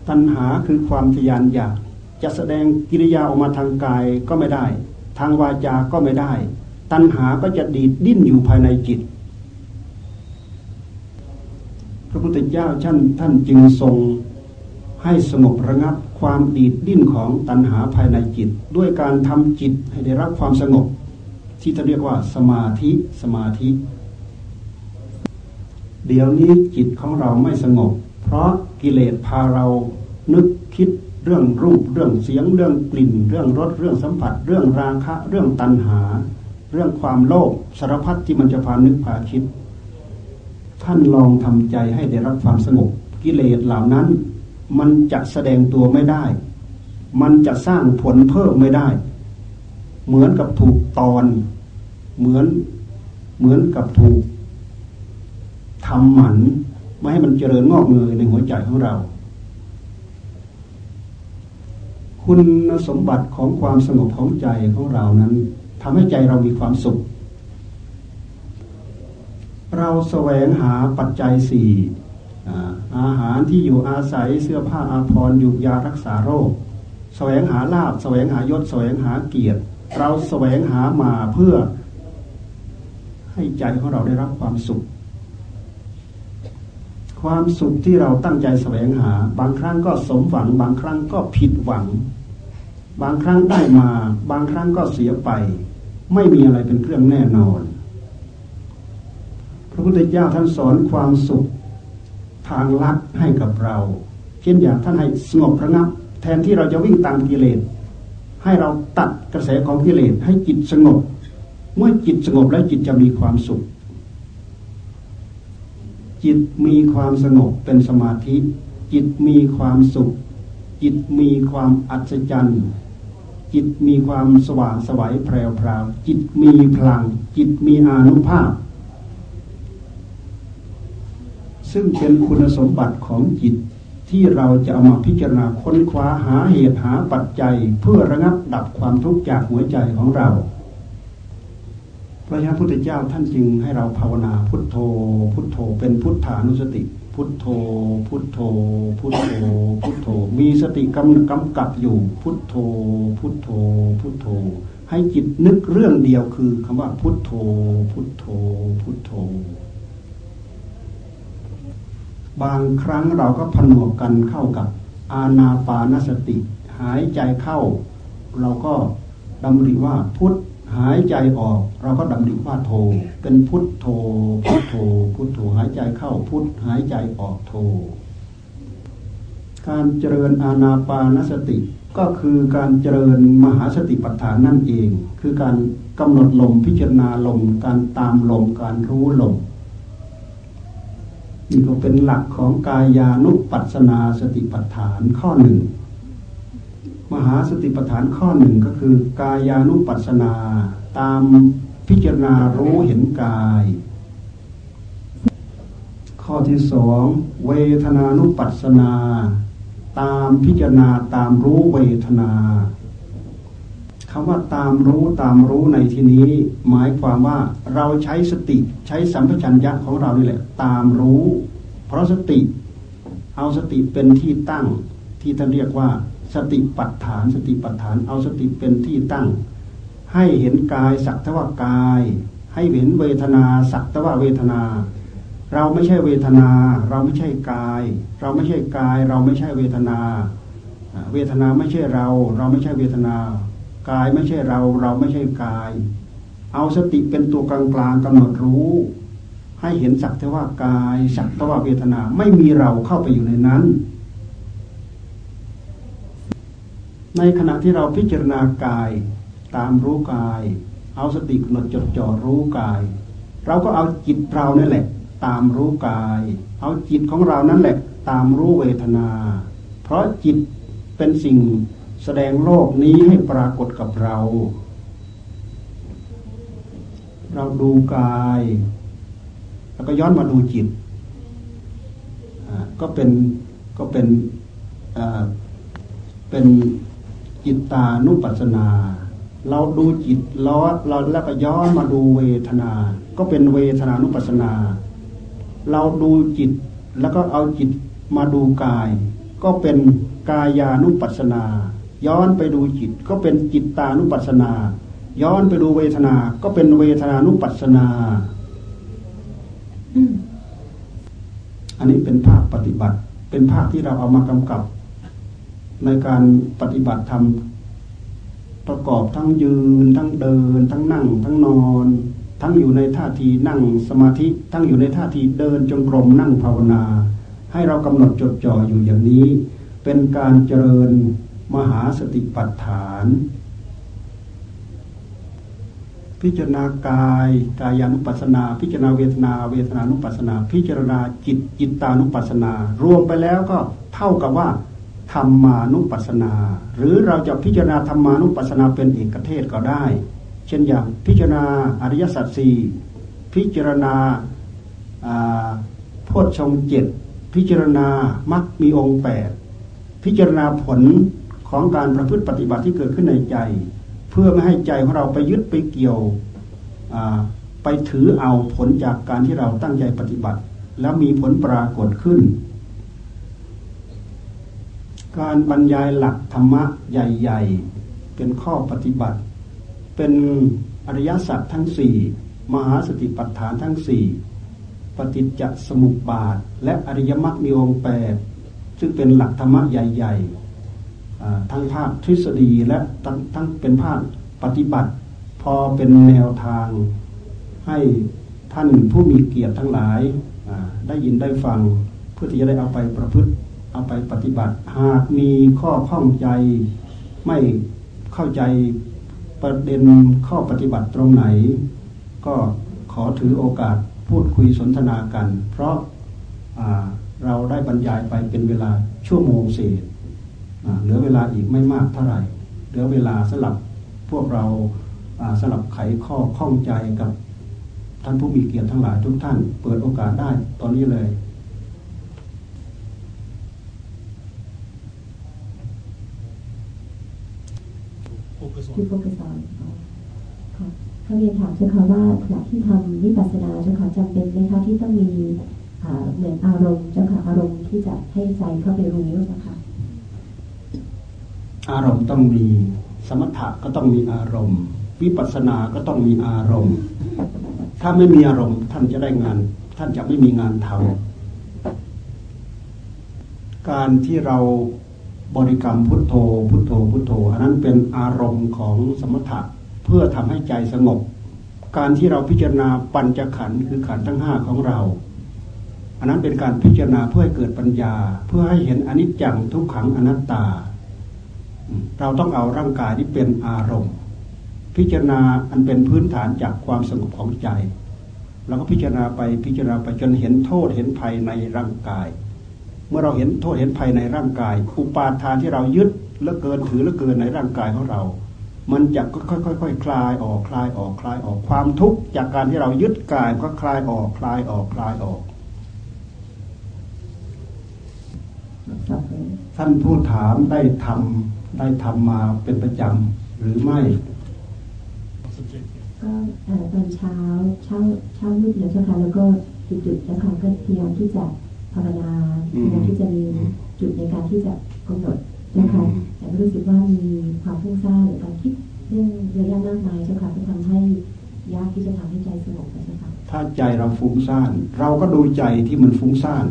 ตัณหาคือความทยานอยากจะแสดงกิริยาออกมาทางกายก็ไม่ได้ ทางวาจาก็ไม่ได้ ตัณหาก็จะดีดดิ้นอยู่ภายในจิต พระพุทธเจ้าท่านท่านจึงทรงให้สงบระงับความดีดดิ้นของตัณหาภายในจิต ด้วยการทำจิตให้ได้รับความสงบ ที่จะเรียกว่าสมาธิสมาธิ เดี๋ยวนี้จิตของเราไม่สงบ เพราะ กิเลสพาเรานึกคิดเรื่องรูปเรื่องเสียงเรื่องกลิ่น เรื่องรสเรื่องสัมผัส เรื่องราคะ เรื่องตัณหา เรื่องความโลภสารพัดที่มันจะพานึกพาคิด ท่านลองทำใจให้ได้รับความสงบกิเลสเหล่านั้น มันจะแสดงตัวไม่ได้ มันจะสร้างผลเพิ่มไม่ได้ เหมือนกับถูกตอน เหมือนเหมือนกับถูกทำหมัน ไม่ให้มันเจริญงอกเงยในหัวใจของเรา คุณสมบัติของความสงบของใจของเรานั้นทำให้ใจเรามีความสุข เราแสวงหาปัจจัยสี่อาหารที่อยู่อาศัยเสื้อผ้าอาภรณ์อยู่ยารักษาโรค แสวงหาลาบแสวงหายศแสวงหาเกียรติ เราแสวงหามาเพื่อให้ใจของเราได้รับความสุข ความสุขที่เราตั้งใจแสวงหา บางครั้งก็สมหวัง บางครั้งก็ผิดหวัง บางครั้งได้มา บางครั้งก็เสียไป ไม่มีอะไรเป็นเครื่องแน่นอน พระพุทธเจ้าท่านสอนความสุขทางลัดให้กับเราเช่นอย่างท่านให้สงบระงับ แทนที่เราจะวิ่งตามกิเลสให้เราตัดกระแสของกิเลสให้จิตสงบ เมื่อจิตสงบแล้วจิตจะมีความสุข จิตมีความสงบเป็นสมาธิ จิตมีความสุข จิตมีความอัศจรรย์จิตมีความสว่างสวัยแพรวพราวจิตมีพลัง จิตมีอานุภาพ ซึ่งเป็นคุณสมบัติของจิตที่เราจะเอามาพิจารณาค้นคว้าหาเหตุหาปัจจัย เพื่อระงับดับความทุกข์จากหัวใจของเรา พระยาพุทธเจ้าท่านจึงให้เราภาวนาพุทโธ พุทโธ เป็นพุทธานุสติ พุทโธ พุทโธ พุทโธ พุทโธ มีสติกำกำกับอยู่ พุทโธ พุทโธ พุทโธ ให้จิตนึกเรื่องเดียวคือคำว่าพุทโธ พุทโธ พุทโธ บางครั้งเราก็ผนวกกันเข้ากับ อาณาปานสติ หายใจเข้า เราก็ดำริว่าพุท หายใจออก เราก็ดำริว่าโท เป็นพุทโธพุทโธพุทโธหายใจเข้าพุทหายใจออกโท การเจริญอาณาปานสติก็คือการเจริญมหาสติปัฏฐานนั่นเอง คือการกำหนดลมพิจารณาลม การตามลมการรู้ลมนี่ก็เป็นหลักของกายานุปัสสนาสติปัฏฐานข้อหนึ่ง มหาสติปัฏฐานข้อหนึ่งก็คือ กายานุปัสสนา ตามพิจารณารู้เห็นกาย ข้อที่สองเวทนานุปัสสนา ตามพิจารณาตามรู้เวทนาคำว่าตามรู้ตามรู้ในที่นี้ หมายความว่าเราใช้สติใช้สัมปชัญญะของเรานี่แหละ ตามรู้ เพราะสติ เอาสติเป็นที่ตั้งที่ท่านเรียกว่า สติปัฏฐานสติปัฏฐานเอาสติเป็นที่ตั้ง ให้เห็นกายสักทว่ากาย ให้เห็นเวทนาสักทว่าเวทนา เราไม่ใช่เวทนา เราไม่ใช่กาย เราไม่ใช่กาย เราไม่ใช่เวทนา เวทนาไม่ใช่เรา เราไม่ใช่เวทนากายไม่ใช่เราเราไม่ใช่กาย เอาสติเป็นตัวกลางกลางกำหนดรู้ ให้เห็นสักแต่ว่ากายสักแต่ว่าเวทนาไม่มีเราเข้าไปอยู่ในนั้น ในขณะที่เราพิจารณากาย ตามรู้กาย เอาสติกำหนดจดจ่อรู้กาย เราก็เอาจิตเรานั่นแหละ ตามรู้กาย เอาจิตของเรานั่นแหละ ตามรู้เวทนา เพราะจิตเป็นสิ่งแสดงโลกนี้ให้ปรากฏกับเรา เราดูกาย แล้วก็ย้อนมาดูจิตก็เป็นก็เป็นเป็น จิตตานุปัสสนา เราดูจิตล้อเราแล้วก็ย้อนมาดูเวทนา ก็เป็นเวทนานุปัสสนา เราดูจิตแล้วก็เอาจิตมาดูกาย ก็เป็นกายานุปัสสนา ย้อนไปดูจิตก็เป็นจิตตานุปัสสนา ย้อนไปดูเวทนา ก็เป็นเวทนานุปัสสนาอันนี้เป็นภาคปฏิบัติ เป็นภาคที่เราเอามากำกับ ในการปฏิบัติธรรมประกอบทั้งยืน ทั้งเดิน ทั้งนั่ง ทั้งนอน ทั้งอยู่ในท่าทีนั่งสมาธิ ทั้งอยู่ในท่าทีเดินจงกรมนั่งภาวนา ให้เรากำหนดจดจ่ออยู่อย่างนี้ เป็นการเจริญมหาสติปัฏฐาน พิจารณากายกายานุปัสนา พิจารณาเวทนา เวทนานุปัสนา พิจารณาจิตจิตตานุปัสนา รวมไปแล้วก็เท่ากับว่า ธรรมานุปัสสนา หรือเราจะพิจารณาธรรมานุปัสนาเป็นเอกเทศก็ได้ เช่นอย่างพิจารณาอริยสัจสี่พิจารณาโพชฌงเจ็ดพิจารณามรรคมีองค์แปดพิจารณาผลของการประพฤติปฏิบัติที่เกิดขึ้นในใจ เพื่อไม่ให้ใจของเราไปยึดไปเกี่ยวไปถือเอาผลจากการที่เราตั้งใจปฏิบัติ แล้วมีผลปรากฏขึ้น การบรรยายหลักธรรมะใหญ่ ๆ เป็นข้อปฏิบัติ เป็นอริยสัจทั้งสี่มหาสติปัฏฐานทั้งสี่ปฏิจจสมุปบาท และอริยมรรคมีองค์แปดซึ่งเป็นหลักธรรมะใหญ่ ๆ ทั้งภาคทฤษฎีและทั้งทั้งเป็นภาคปฏิบัติ พอเป็นแนวทางให้ท่านผู้มีเกียรติทั้งหลายได้ยินได้ฟังเพื่อที่จะได้เอาไปประพฤติ เอาไปปฏิบัติ หากมีข้อข้องใจไม่เข้าใจประเด็นข้อปฏิบัติตรงไหน ก็ขอถือโอกาสพูดคุยสนทนากัน เพราะเราได้บรรยายไปเป็นเวลาชั่วโมงเศษเหลือเวลาอีกไม่มากเท่าไหร่ เหลือเวลาสลับพวกเราสลับไขข้อข้องใจกับท่านผู้มีเกียรติทั้งหลายทุกท่าน เปิดโอกาสได้ตอนนี้เลย ที่โฟกัสอนค่ะเขาเรียนถามเจ้าค่ะว่าขณะที่ทำวิปัสสนาเจ้าค่ะจำเป็นไหมคะที่ต้องมีเหมือนอารมณ์เจ้าค่ะอารมณ์ที่จะให้ใจเข้าไปรู้เจ้าค่ะอารมณ์ต้องมีสมถะก็ต้องมีอารมณ์ วิปัสสนาก็ต้องมีอารมณ์ ถ้าไม่มีอารมณ์ท่านจะได้งาน ท่านจะไม่มีงานทำการที่เรา บริกรรมพุทโธ พุทโธ พุทโธ อันนั้นเป็นอารมณ์ของสมถะเพื่อทำให้ใจสงบ การที่เราพิจารณาปัญจขันธ์คือขันธ์ทั้งห้าของเรา อันนั้นเป็นการพิจารณาเพื่อให้เกิดปัญญา เพื่อให้เห็นอนิจจังทุกขังอนัตตา เราต้องเอาร่างกายที่เป็นอารมณ์ พิจารณาอันเป็นพื้นฐานจากความสงบของใจเราก็พิจารณาไปพิจารณาไปจนเห็นโทษเห็นภัยในร่างกาย เมื่อเราเห็นโทษเห็นภัยในร่างกาย อุปาทานที่เรายึดเลือเกินถือเลือเกินในร่างกายของเรา มันจะค่อยๆค่อยๆคลายออกคลายออกคลายออกความทุกข์จากการที่เรายึดกายก็คลายออกคลายออกคลายออก ท่านผู้ถามได้ทำได้ทำมาเป็นประจำหรือไม่ก็ตอนเช้าเช้าเช้ามืดแล้วเจ้าค่ะแล้วก็จุดๆแล้วค่ะก็พยายามที่จะ ภาวนาพยายามที่จะมีจุดในการที่จะกำหนดนะคะแต่ก็รู้สึกว่ามีความฟุ้งซ่านหรือการคิดเรื่องเยอะแยะมากมายเจ้าค่ะก็ทำให้ยากที่จะทำให้ใจสงบเจ้าค่ะถ้าใจเราฟุ้งซ่านเราก็ดูใจที่มันฟุ้งซ่าน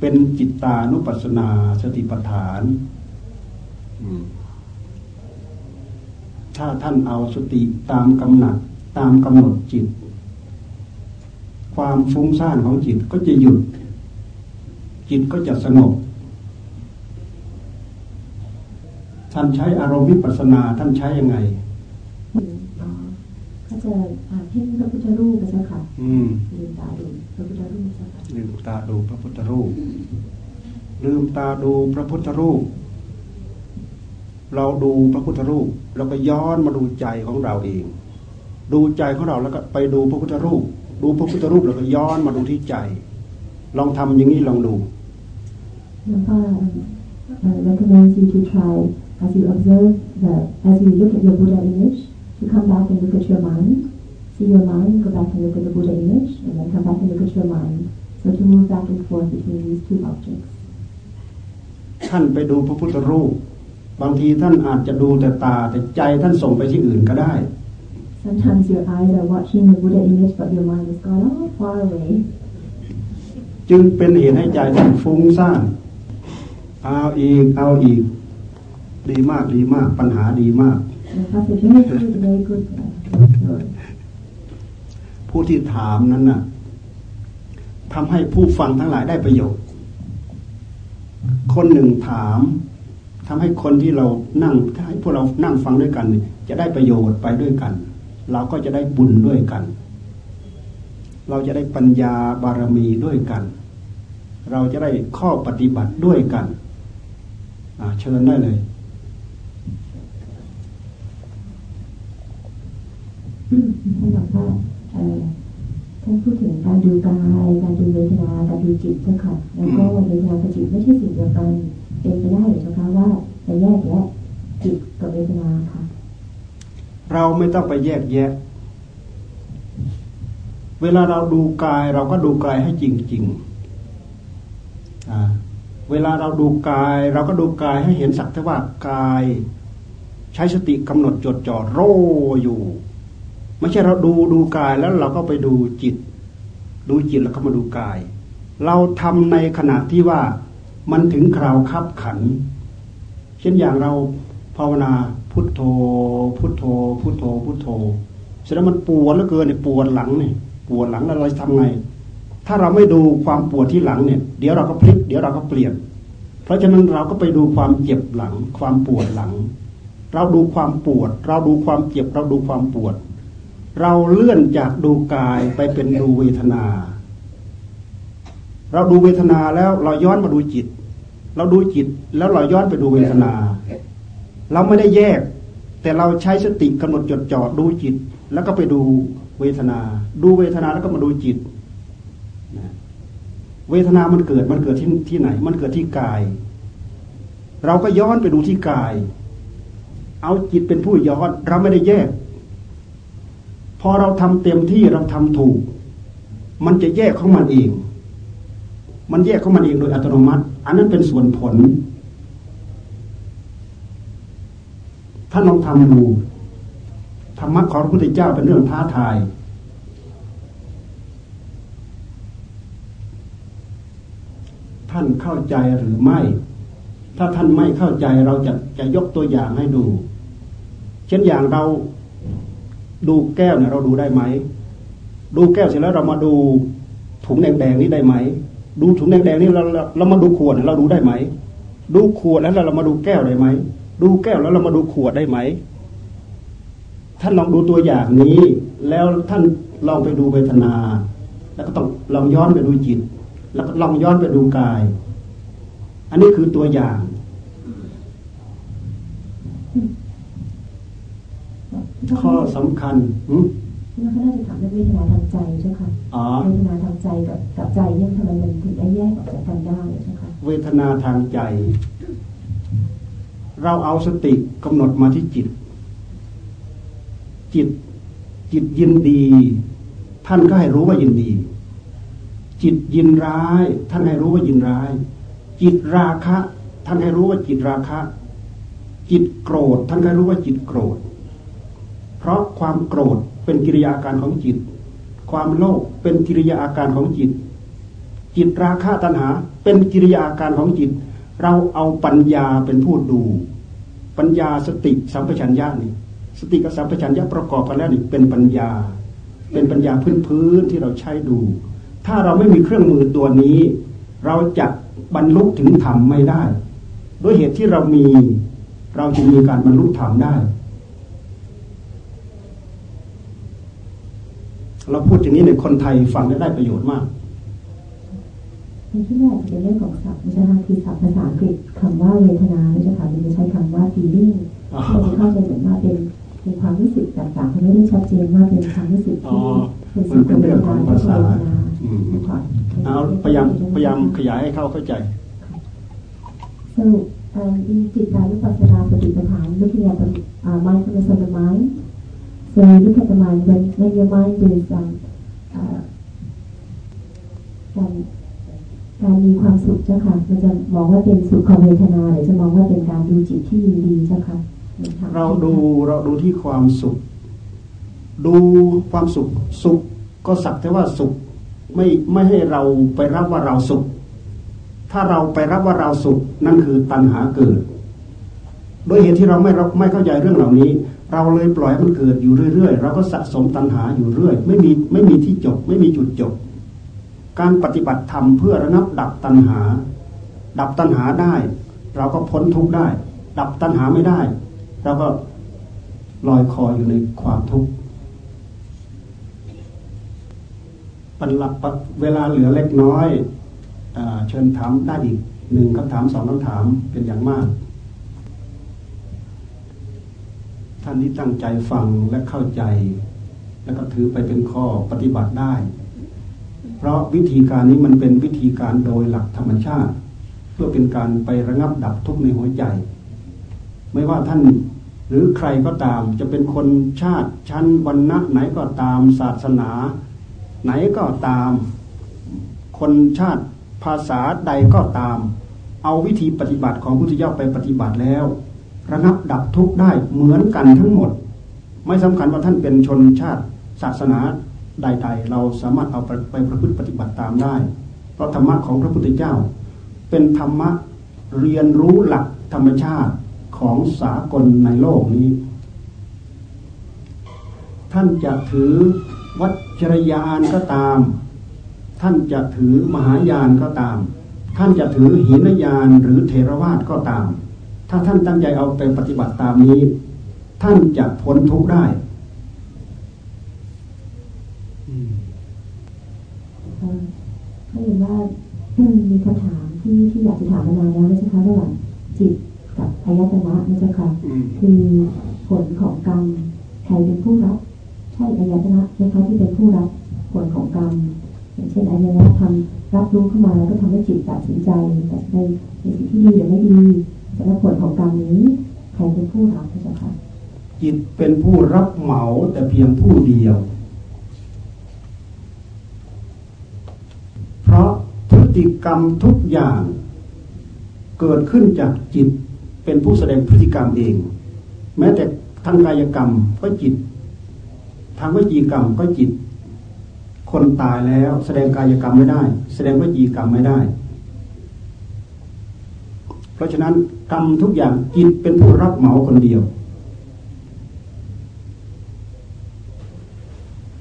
เป็นจิตตานุปัสนาสติปัฏฐานถ้าท่านเอาสติตามกำหนัดตามกำหนดจิต ความฟุ้งซ่านของจิตก็จะหยุด จิตก็จะสงบ ท่านใช้อารมณ์วิปัสสนาท่านใช้ยังไงก็จะเพ่งพระพุทธรูปก็จะค่ะลืมตาดูพระพุทธรูปลืมตาดูพระพุทธรูป ลืมตาดูพระพุทธรูป เราดูพระพุทธรูป แล้วก็ย้อนมาดูใจของเราเอง ดูใจของเราแล้วก็ไปดูพระพุทธรูป ดูพระพุทธรูปแล้วก็ย้อนมาดูที่ใจ ลองทำอย่างนี้ลองดู หลวงพ่อ recommend you to try as you observe the as you look at your Buddha image to come back and look at your mind see your mind go back and look at the Buddha image and then come back and look at your mind so to move back and forth between these two objects ท่านไปดูพระพุทธรูป บางทีท่านอาจจะดูแต่ตาแต่ใจท่านส่งไปที่อื่นก็ได้ Sometimes your eyes are watching the Buddha image but your mind is gone all far away จึงเป็นเหตุให้ใจท่านฟุ้งซ่าน เอาอีก เอาอีก ดีมากดีมาก ปัญหาดีมาก ผู้ที่ถามนั้นน่ะทำให้ผู้ฟังทั้งหลายได้ประโยชน์ คนหนึ่งถามทำให้คนที่เรานั่งให้พวกเรานั่งฟังด้วยกัน จะได้ประโยชน์ไปด้วยกัน เราก็จะได้บุญด้วยกัน เราจะได้ปัญญาบารมีด้วยกัน เราจะได้ข้อปฏิบัติด้วยกัน เชิญได้เลยท่านบอกว่าท่านพูดถึงการดูกาย การดูเวทนา การดูจิตเจ้าค่ะ แล้วก็เวทนากับจิตไม่ใช่สิ่งเดียวกัน เป็นไปได้หรือเจ้าคะว่าจะแยกแยะจิตกับเวทนาค่ะ เราไม่ต้องไปแยกแยะ เวลาเราดูกายเราก็ดูกายให้จริงๆ เวลาเราดูกาย เราก็ดูกายให้เห็นสักแต่ว่ากาย ใช้สติกำหนดจดจ่อโรอยู่ ไม่ใช่เราดูดูกายแล้วเราก็ไปดูจิต ดูจิตแล้วก็มาดูกาย เราทำในขณะที่ว่ามันถึงคราวคับขัน เช่นอย่างเราภาวนาพุทโธ พุทโธ พุทโธ พุทโธเสร็จแล้วมันปวดแล้วเกินเนี่ยปวดหลังเนี่ยปวดหลังแล้วเราทำไง ถ้าเราไม่ดูความปวดที่หลังเนี่ย เดี๋ยวเราก็พลิก เดี๋ยวเราก็เปลี่ยน เพราะฉะนั้นเราก็ไปดูความเจ็บหลัง ความปวดหลัง เราดูความปวด เราดูความเจ็บ เราดูความปวด เราเลื่อนจากดูกายไปเป็นดูเวทนา เราดูเวทนาแล้วเราย้อนมาดูจิต เราดูจิตแล้วเราย้อนไปดูเวทนา เราไม่ได้แยก แต่เราใช้สติกำหนดจดจ่อดูจิต แล้วก็ไปดูเวทนา ดูเวทนาแล้วก็มาดูจิต เวทนามันเกิดมันเกิดที่ที่ไหน มันเกิดที่กาย เราก็ย้อนไปดูที่กาย เอาจิตเป็นผู้ย้อนเราไม่ได้แยก พอเราทำเต็มที่เราทำถูก มันจะแยกของมันเอง มันแยกของมันเองโดยอัตโนมัติ อันนั้นเป็นส่วนผลท่านลองทำดูธรรมะของพระพุทธเจ้าเป็นเรื่องท้าทาย ท่านเข้าใจหรือไม่ ถ้าท่านไม่เข้าใจเราจะจะยกตัวอย่างให้ดู เช่นอย่างเราดูแก้วเนี่ยเราดูได้ไหม ดูแก้วเสร็จแล้วเรามาดูถุงแดงๆนี้ได้ไหม ดูถุงแดงๆนี้เราเรามาดูขวดเราดูได้ไหม ดูขวดแล้วเรามาดูแก้วได้ไหม ดูแก้วแล้วเรามาดูขวดได้ไหม ท่านลองดูตัวอย่างนี้ แล้วท่านลองไปดูเวทนา แล้วก็ต้องลองย้อนไปดูจิต แล้วก็ลองย้อนไปดูกาย อันนี้คือตัวอย่าง ข้อสำคัญอืมน่าจะถามเรื่องเวทนาทางใจใช่ค่ะเวทนาทางใจกับกับใจเนี่ยทำไมมันถึงได้แยกออกจากกันได้ใช่ค่ะเวทนาทางใจ เราเอาสติกำหนดมาที่จิต จิตจิตยินดี ท่านก็ให้รู้ว่ายินดี จิตยินร้าย ท่านให้รู้ว่ายินร้าย จิตราคะ ท่านให้รู้ว่าจิตราคะ จิตโกรธ ท่านให้รู้ว่าจิตโกรธ เพราะความโกรธเป็นกิริยาการของจิต ความโลภเป็นกิริยาอาการของจิต จิตราคะตัณหา เป็นกิริยาอาการของจิต เราเอาปัญญาเป็นผู้ดู ปัญญาสติสัมปชัญญะนี่สติกับสัมปชัญญะประกอบกันแล้วนี่เป็นปัญญา เป็นปัญญาพื้นพื้นที่เราใช้ดู ถ้าเราไม่มีเครื่องมือตัวนี้ เราจะบรรลุถึงธรรมไม่ได้ ด้วยเหตุที่เรามีเราจึงมีการบรรลุธรรมได้ เราพูดอย่างนี้เนี่ยคนไทยฟังได้ได้ประโยชน์มากในที่แรกจะเป็นเรื่องของศัพท์นะคะคือศัพท์ภาษาอังกฤษคำว่าเวทนาไม่ใช่ค่ะมันจะใช้คำว่า feeling เราจะเข้าใจเหมือนว่าเป็นเป็นความรู้สึกต่างๆไม่ได้ชัดเจนว่าเป็นความรู้สึกที่ เป็นสุขเวทนาหรือเวทนาเอาพยายามพยายามขยายให้เข้าเข้าใจ so um, in Chitta Vipassana Satipatthana looking at the uh, mindfulness of the mind so you look at the mind when when your mind is um, uh, um, การมีความสุขเจ้าค่ะเราจะมองว่าเป็นสุขเวทนาหรือจะมองว่าเป็นการดูจิตที่ยินดีเจ้าค่ะเราดูเราดูที่ความสุข ดูความสุขสุขก็สักแต่ว่าสุขไม่ไม่ให้เราไปรับว่าเราสุข ถ้าเราไปรับว่าเราสุขนั่นคือตัณหาเกิดโดยเหตุที่เราไม่ไม่เข้าใจเรื่องเหล่านี้ เราเลยปล่อยมันเกิดอยู่เรื่อยๆ เราก็สะสมตัณหาอยู่เรื่อย ไม่มีไม่มีที่จบ ไม่มีจุดจบ การปฏิบัติธรรมเพื่อระงับดับตัณหา ดับตัณหาได้ เราก็พ้นทุกข์ได้ ดับตัณหาไม่ได้ เราก็ลอยคออยู่ในความทุกข์ ปัญหาเวลาเหลือเล็กน้อยอเชิญถามได้อีกหนึ่งคำถามสองคำถามเป็นอย่างมาก ท่านที่ตั้งใจฟังและเข้าใจ แล้วก็ถือไปเป็นข้อปฏิบัติได้ เพราะวิธีการนี้มันเป็นวิธีการโดยหลักธรรมชาติ เพื่อเป็นการไประงับดับทุกข์ในหัวใจ ไม่ว่าท่านหรือใครก็ตามจะเป็นคนชาติชั้นวรรณะไหนก็ตามศาสนา ไหนก็ตาม คนชาติภาษาใดก็ตาม เอาวิธีปฏิบัติของพุทธเจ้าไปปฏิบัติแล้ว ระงับดับทุกข์ได้เหมือนกันทั้งหมด ไม่สำคัญว่าท่านเป็นชนชาติศาสนาใด ๆ เราสามารถเอาไปประพฤติปฏิบัติตามได้ เพราะธรรมะของพระพุทธเจ้า เป็นธรรมะเรียนรู้หลักธรรมชาติของสากลในโลกนี้ ท่านจะถือ วัจรยานก็ตาม ท่านจะถือมหายานก็ตาม ท่านจะถือหินยานหรือเทรวาสก็ตาม ถ้าท่านตั้งใจเอาไปปฏิบัติตามนี้ ท่านจะพ้นทุกข์ได้ก็เห็นว่ามีคำถามที่ที่อยากจะถามมานานแล้วไม่ใช่คะระหว่างจิตกับอายตนะนะเจ้าค่ะคือผลของกรรมใครเป็นผู้รับ ใช่อายตนะนะคะที่เป็นผู้รับผลของกรรมอย่างเช่นอายตนะทำรับรู้เข้ามาแล้วก็ทำให้จิตตัดสินใจแตัดในในสิ่งที่ดีหรือไม่ดีแต่ผลของกรรมนี้ใครเป็นผู้รับนะเจ้าค่ะจิตเป็นผู้รับเหมาแต่เพียงผู้เดียว เพราะพฤติกรรมทุกอย่างเกิดขึ้นจากจิตเป็นผู้แสดงพฤติกรรมเอง แม้แต่ทางกายกรรมก็จิต ทางวิจีกรรมก็จิต คนตายแล้วแสดงกายกรรมไม่ได้ แสดงวิจีกรรมไม่ได้ เพราะฉะนั้นกรรมทุกอย่างจิตเป็นผู้รับเหมาคนเดียว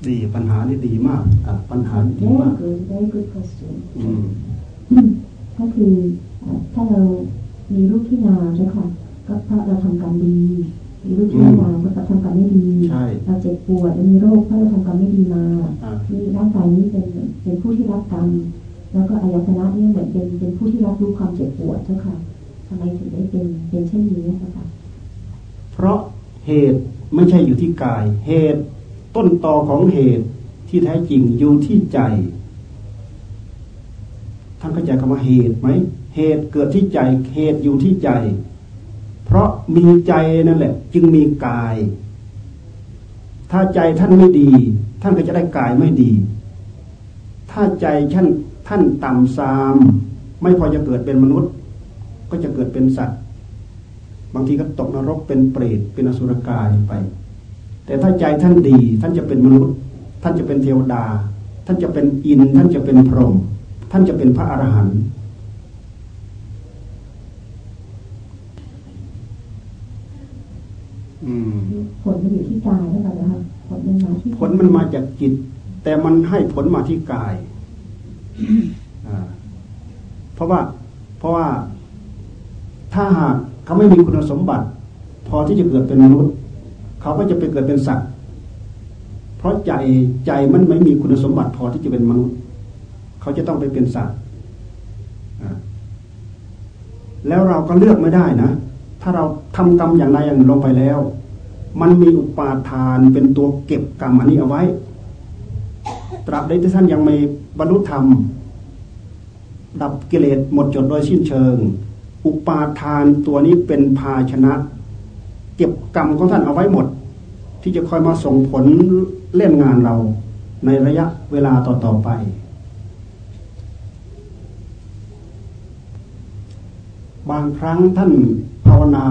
ดีปัญหานี่ดีมากปัญหาดีมาก very good question ก็คือถ้าเรามีลูกที่นาใช่ค่ะก็เพราะเราทำกรรมดี มีลูกที่นาเพราะเราทำกรรมไม่ดีเราเจ็บปวดเรามีโรคเพราะเราทำกรรมไม่ดีมามีร่างกายนี้เป็นเป็นผู้ที่รับกรรมแล้วก็อายตนะนี่เหมือนเป็นเป็นผู้ที่รับรู้ความเจ็บปวดเจ้าค่ะทำไมถึงได้เป็นเป็นเช่นนี้นะคะเพราะเหตุไม่ใช่อยู่ที่กาย เหตุต้นตอของเหตุที่แท้จริงอยู่ที่ใจท่านเข้าใจคำว่าเหตุไหมเหตุเกิดที่ใจเหตุอยู่ที่ใจเพ ราะมีใจนั่นแหละ จึงมีกาย ถ้าใจท่านไม่ดี ท่านก็จะได้กายไม่ดี ถ้าใจท่านท่านต่ำซาม ไม่พอจะเกิดเป็นมนุษย์ ก็จะเกิดเป็นสัตว์ บางทีก็ตกนรกเป็นเปรตเป็นอสุรกายไป แต่ถ้าใจท่านดีท่านจะเป็นมนุษย์ ท่านจะเป็นเทวดา ท่านจะเป็นอินท่านจะเป็นพรหมท่านจะเป็นพระอรหันต์ ผลมันอยู่ที่กายแล้วกันนะคะผลมันมาที่ผลมันมาจากจิต แต่มันให้ผลมาที่กายเพราะว่า เพราะว่าถ้าหากเขาไม่มีคุณสมบัติ พอที่จะเกิดเป็นมนุษย์ เขาก็จะไปเกิดเป็นสัตว์ เพราะใจใจมันไม่มีคุณสมบัติ พอที่จะเป็นมนุษย์ เขาจะต้องไปเป็นสัตว์แล้วเราก็เลือกไม่ได้นะ ถ้าเราทำกรรมอย่างใดอย่างลงไปแล้ว มันมีอุปาทานเป็นตัวเก็บกรรมอันนี้เอาไว้ ตราบใดที่ท่านยังไม่บรรลุธรรม ดับกิเลสหมดจดโดยสิ้นเชิง อุปาทานตัวนี้เป็นภาชนะ เก็บกรรมของท่านเอาไว้หมด ที่จะคอยมาส่งผลเล่นงานเราในระยะเวลาต่อๆไปบางครั้งท่าน นา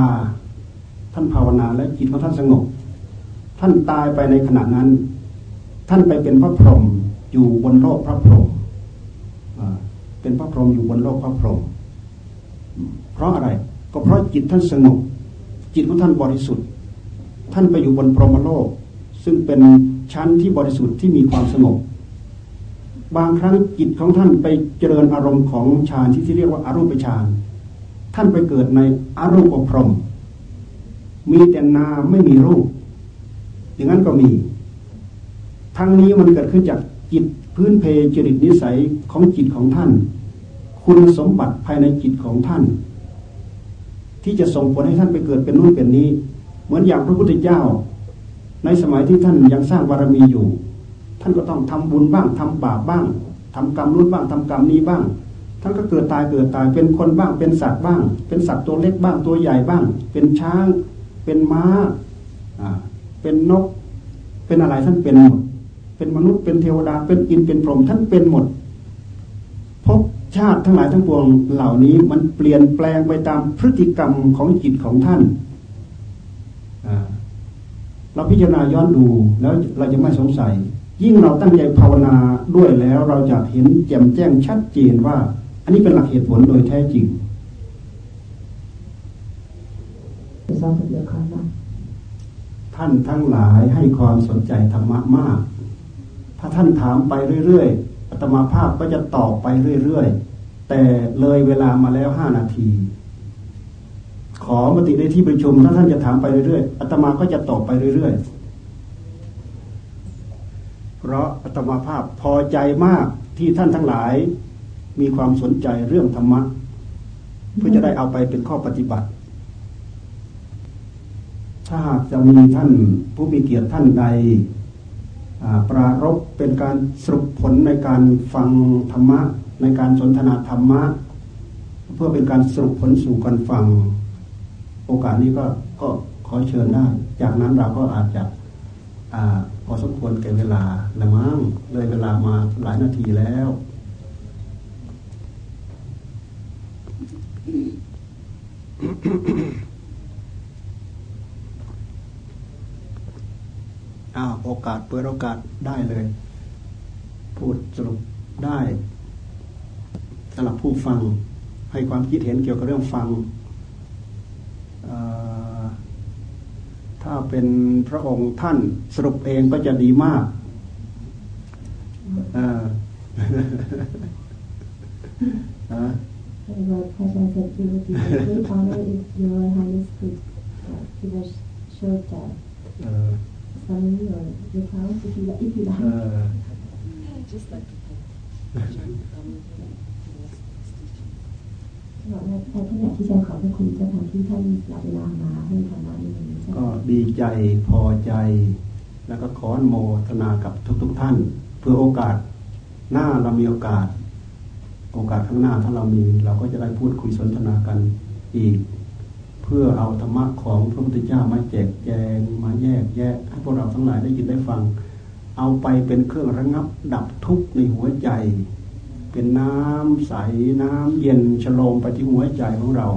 ท่านภาวนาและจิตของท่านสงบ ท่านตายไปในขณะนั้น ท่านไปเป็นพระพรหมอยู่บนโลกพระพรหมเป็นพระพรหมอยู่บนโลกพระพรหมเพราะอะไรก็เพราะจิตท่านสงบจิตของท่านบริสุทธิ์ ท่านไปอยู่บนพรหมโลก ซึ่งเป็นชั้นที่บริสุทธิ์ที่มีความสงบบางครั้งจิตของท่านไปเจริญอารมณ์ของฌานที่ที่เรียกว่าอารูปฌาน ท่านไปเกิดในอรูปพรหมมีแต่นามไม่มีรูป อย่างนั้นก็มี ทั้งนี้มันเกิดขึ้นจากจิตพื้นเพจริตนิสัยของจิตของท่าน คุณสมบัติภายในจิตของท่าน ที่จะส่งผลให้ท่านไปเกิดเป็นนู่นเป็นนี้ เหมือนอย่างพระพุทธเจ้า ในสมัยที่ท่านยังสร้างบารมีอยู่ ท่านก็ต้องทำบุญบ้างทำบาปบ้างทำกรรมนู้นบ้างทำกรรมนี้บ้าง ท่านก็เกิดตายเกิดตายเป็นคนบ้าง เป็นสัตว์บ้าง เป็นสัตว์ตัวเล็กบ้างตัวใหญ่บ้าง เป็นช้าง เป็นม้าเป็นนก เป็นอะไรท่านเป็นหมดเป็นมนุษย์เป็นเทวดาเป็นอินเป็นพรหมท่านเป็นหมดพบชาติทั้งหลายทั้งปวงเหล่านี้มันเปลี่ยนแปลงไปตามพฤติกรรมของจิตของท่านเราพิจารณาย้อนดูแล้วเราจะไม่สงสัย ยิ่งเราตั้งใจภาวนาด้วยแล้วเราจะเห็นแจ่มแจ้งชัดเจนว่า อันนี้เป็นหลักเหตุผลโดยแท้จริงท่านทั้งหลายให้ความสนใจธรรมะมาก ถ้าท่านถามไปเรื่อยๆอัตมาภาพก็จะตอบไปเรื่อยๆ แต่เลยเวลามาแล้วห้านาที ขอมติในที่ประชุม ถ้าท่านจะถามไปเรื่อยๆ อัตมาก็จะตอบไปเรื่อยๆ เพราะอัตมาภาพพอใจมากที่ท่านทั้งหลาย มีความสนใจเรื่องธรรมะเพื่อจะได้เอาไปเป็นข้อปฏิบัติ ถ้าหากจะมีท่านผู้มีเกียรติท่านใดปรารบเป็นการสรุปผลในการฟังธรรมะ ในการสนทนาธรรมะ เพื่อเป็นการสรุปผลสู่การฟัง โอกาสนี้ก็ก็ขอเชิญได้ จากนั้นเราก็อาจจะอพอสมควรแก่เวลาละมั้งเลยเวลามาหลายนาทีแล้ว อ้าวโอกาสเปิดโอกาสได้เลย พูดสรุปได้สำหรับผู้ฟังให้ความคิดเห็นเกี่ยวกับเรื่องฟัง ถ้าเป็นพระองค์ท่านสรุปเองก็จะดีมากอ่า Lord Prasad said it would be a great honor if Your Highness could uh, give us short uh, uh, summary or recount if you, if you like. Uh, yeah, just like to บอกว่าท่านอยากที่จะขอบพระคุณเจ้าค่ะที่ท่านหลับเวลามาให้ธรรมะในวันนี้ก็ดีใจพอใจ แล้วก็ขอโมทนากับทุกๆทท่าน เพื่อโอกาสหน้าเรามีโอกาส โอกาสข้างหน้าถ้าเรามี เราก็จะได้พูดคุยสนทนากันอีก เพื่อเอาธรรมะของพระพุทธเจ้ามาแจกแจงมาแยกแยะให้พวกเราทั้งหลายได้ยินได้ฟัง เอาไปเป็นเครื่องระงับดับทุกข์ในหัวใจ เป็นน้ำใสน้ำเย็นฉโลมไปที่หัวใจของเรา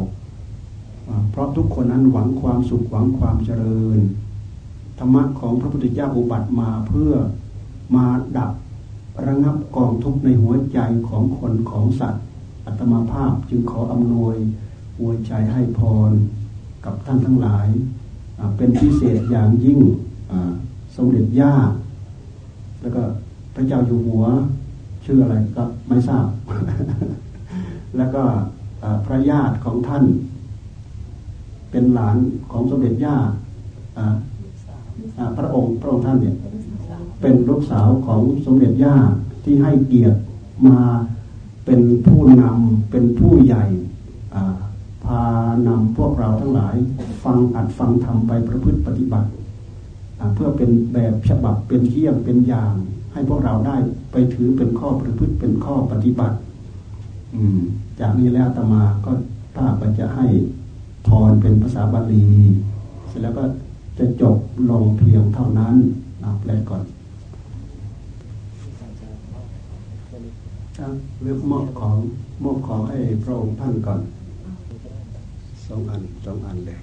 เพราะทุกคนนั้นหวังความสุขหวังความเจริญธรรมะของพระพุทธเจ้าอุบัติมาเพื่อมาดับ ระงับกองทุกข์ในหัวใจของคนของสัตว์ อัตมาภาพจึงขออำนวยหัวใจให้พรกับท่านทั้งหลาย เป็นพิเศษอย่างยิ่งสมเด็จย่า แล้วก็พระเจ้าอยู่หัวชื่ออะไรก็ไม่ทราบ แล้วก็พระญาติของท่าน เป็นหลานของสมเด็จย่าพระองค์พระองค์ท่านเนี่ย เป็นลูกสาวของสมเด็จย่าที่ให้เกียรติมาเป็นผู้นำเป็นผู้ใหญ่พานำพวกเราทั้งหลายฟังอัดฟังทำไปประพฤติปฏิบัติเพื่อเป็นแบบฉบับเป็นเที่ยงเป็นอย่าง ให้พวกเราได้ไปถือเป็นข้อประพฤติเป็นข้อปฏิบัติจากนี้แล้วตมาก็ถ้าจะให้พรเป็นภาษาบาลี เสร็จแล้วก็จะจบลงเพียงเท่านั้นนะแปลก่อน เลือกมอบของมอบของให้พระองค์ท่านก่อนสองอันสองอันเลย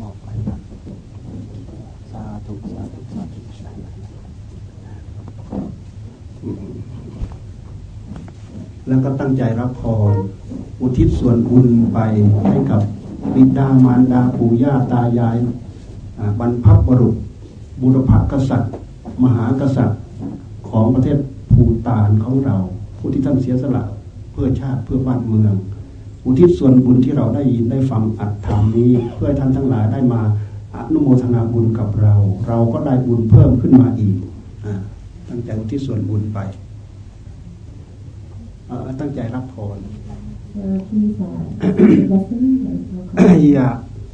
มอบไปสาธุสาธุสาธุแล้วก็ตั้งใจรับพรอุทิศส่วนบุญไปให้กับบิดามารดาปู่ย่าตายายบรรพบุรุษ บุรพกษัตริย์ มหากษัตริย์ของประเทศภูตานของเรา ผู้ที่ท่านเสียสละเพื่อชาติเพื่อบ้านเมือง อุทิศส่วนบุญที่เราได้ยินได้ฟังอัดธรรมนี้ เพื่อท่านทั้งหลายได้มาอนุโมทนาบุญกับเรา เราก็ได้บุญเพิ่มขึ้นมาอีกตั้งใจอุทิศส่วนบุญไปตั้งใจรับพรยะ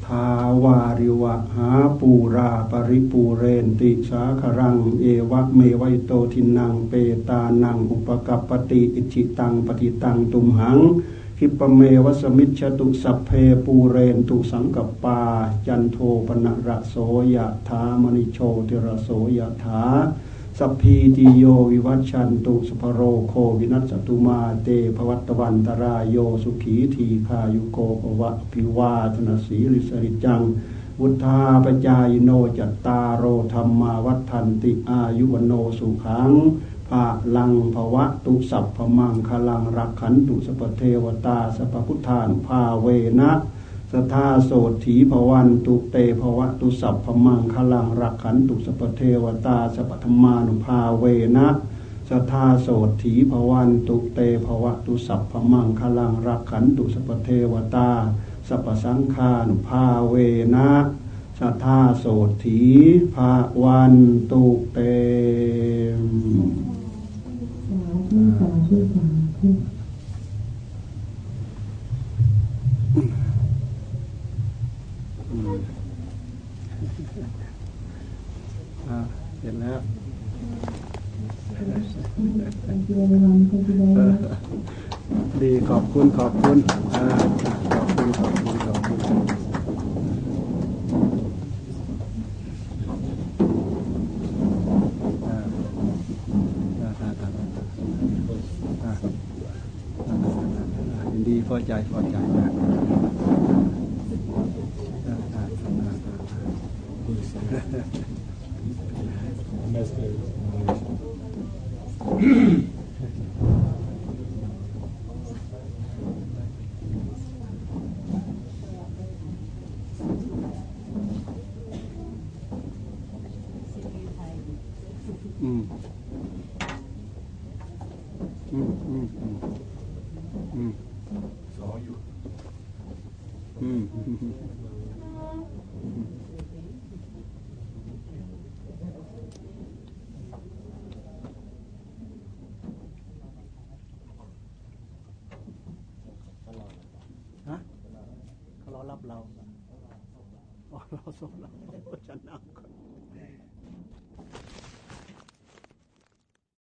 ทาวาริวะหาปูราปริปูเรนติสาครัง เอวะเมวัยโตทินังเปตานัง อุปกัปปติอิจิตังปฏิตังตุมหังคิปเมวัสมิชตุสัพเพปูเรนตุสังกปา จันโทปนะระโสยะธามณิโชติระโสยะธา สัพพีติโยวิวัชชันตุสภโรโควินัสตุมาเตภวัตวันตรายโยสุขีทีคายุโกภวะพิวาธนสีริสริจัง วุธาปจายโนจัตตาโรธรรมาวัฏันติอายุวโนสุขังภาลังภวะตุสัพพมังคลังรักขันตุสปเทวตาสปพุทธานภาเวนะ สทาโสถีภวันตุเตภวะตุสัพพมังคลังรักขันตุสปเทวตาสปธรรมานุภาเวนะสทาโสถีภวันตุเตภวะตุสัพพมังคลังรักขันตุสปเทวตาสัพสังฆานุภาเวนะสทาโสถีภวันตุเตสาธุสาธุสาธุเห็นแล้วดีขอบคุณขอบ คุณขอบคุณ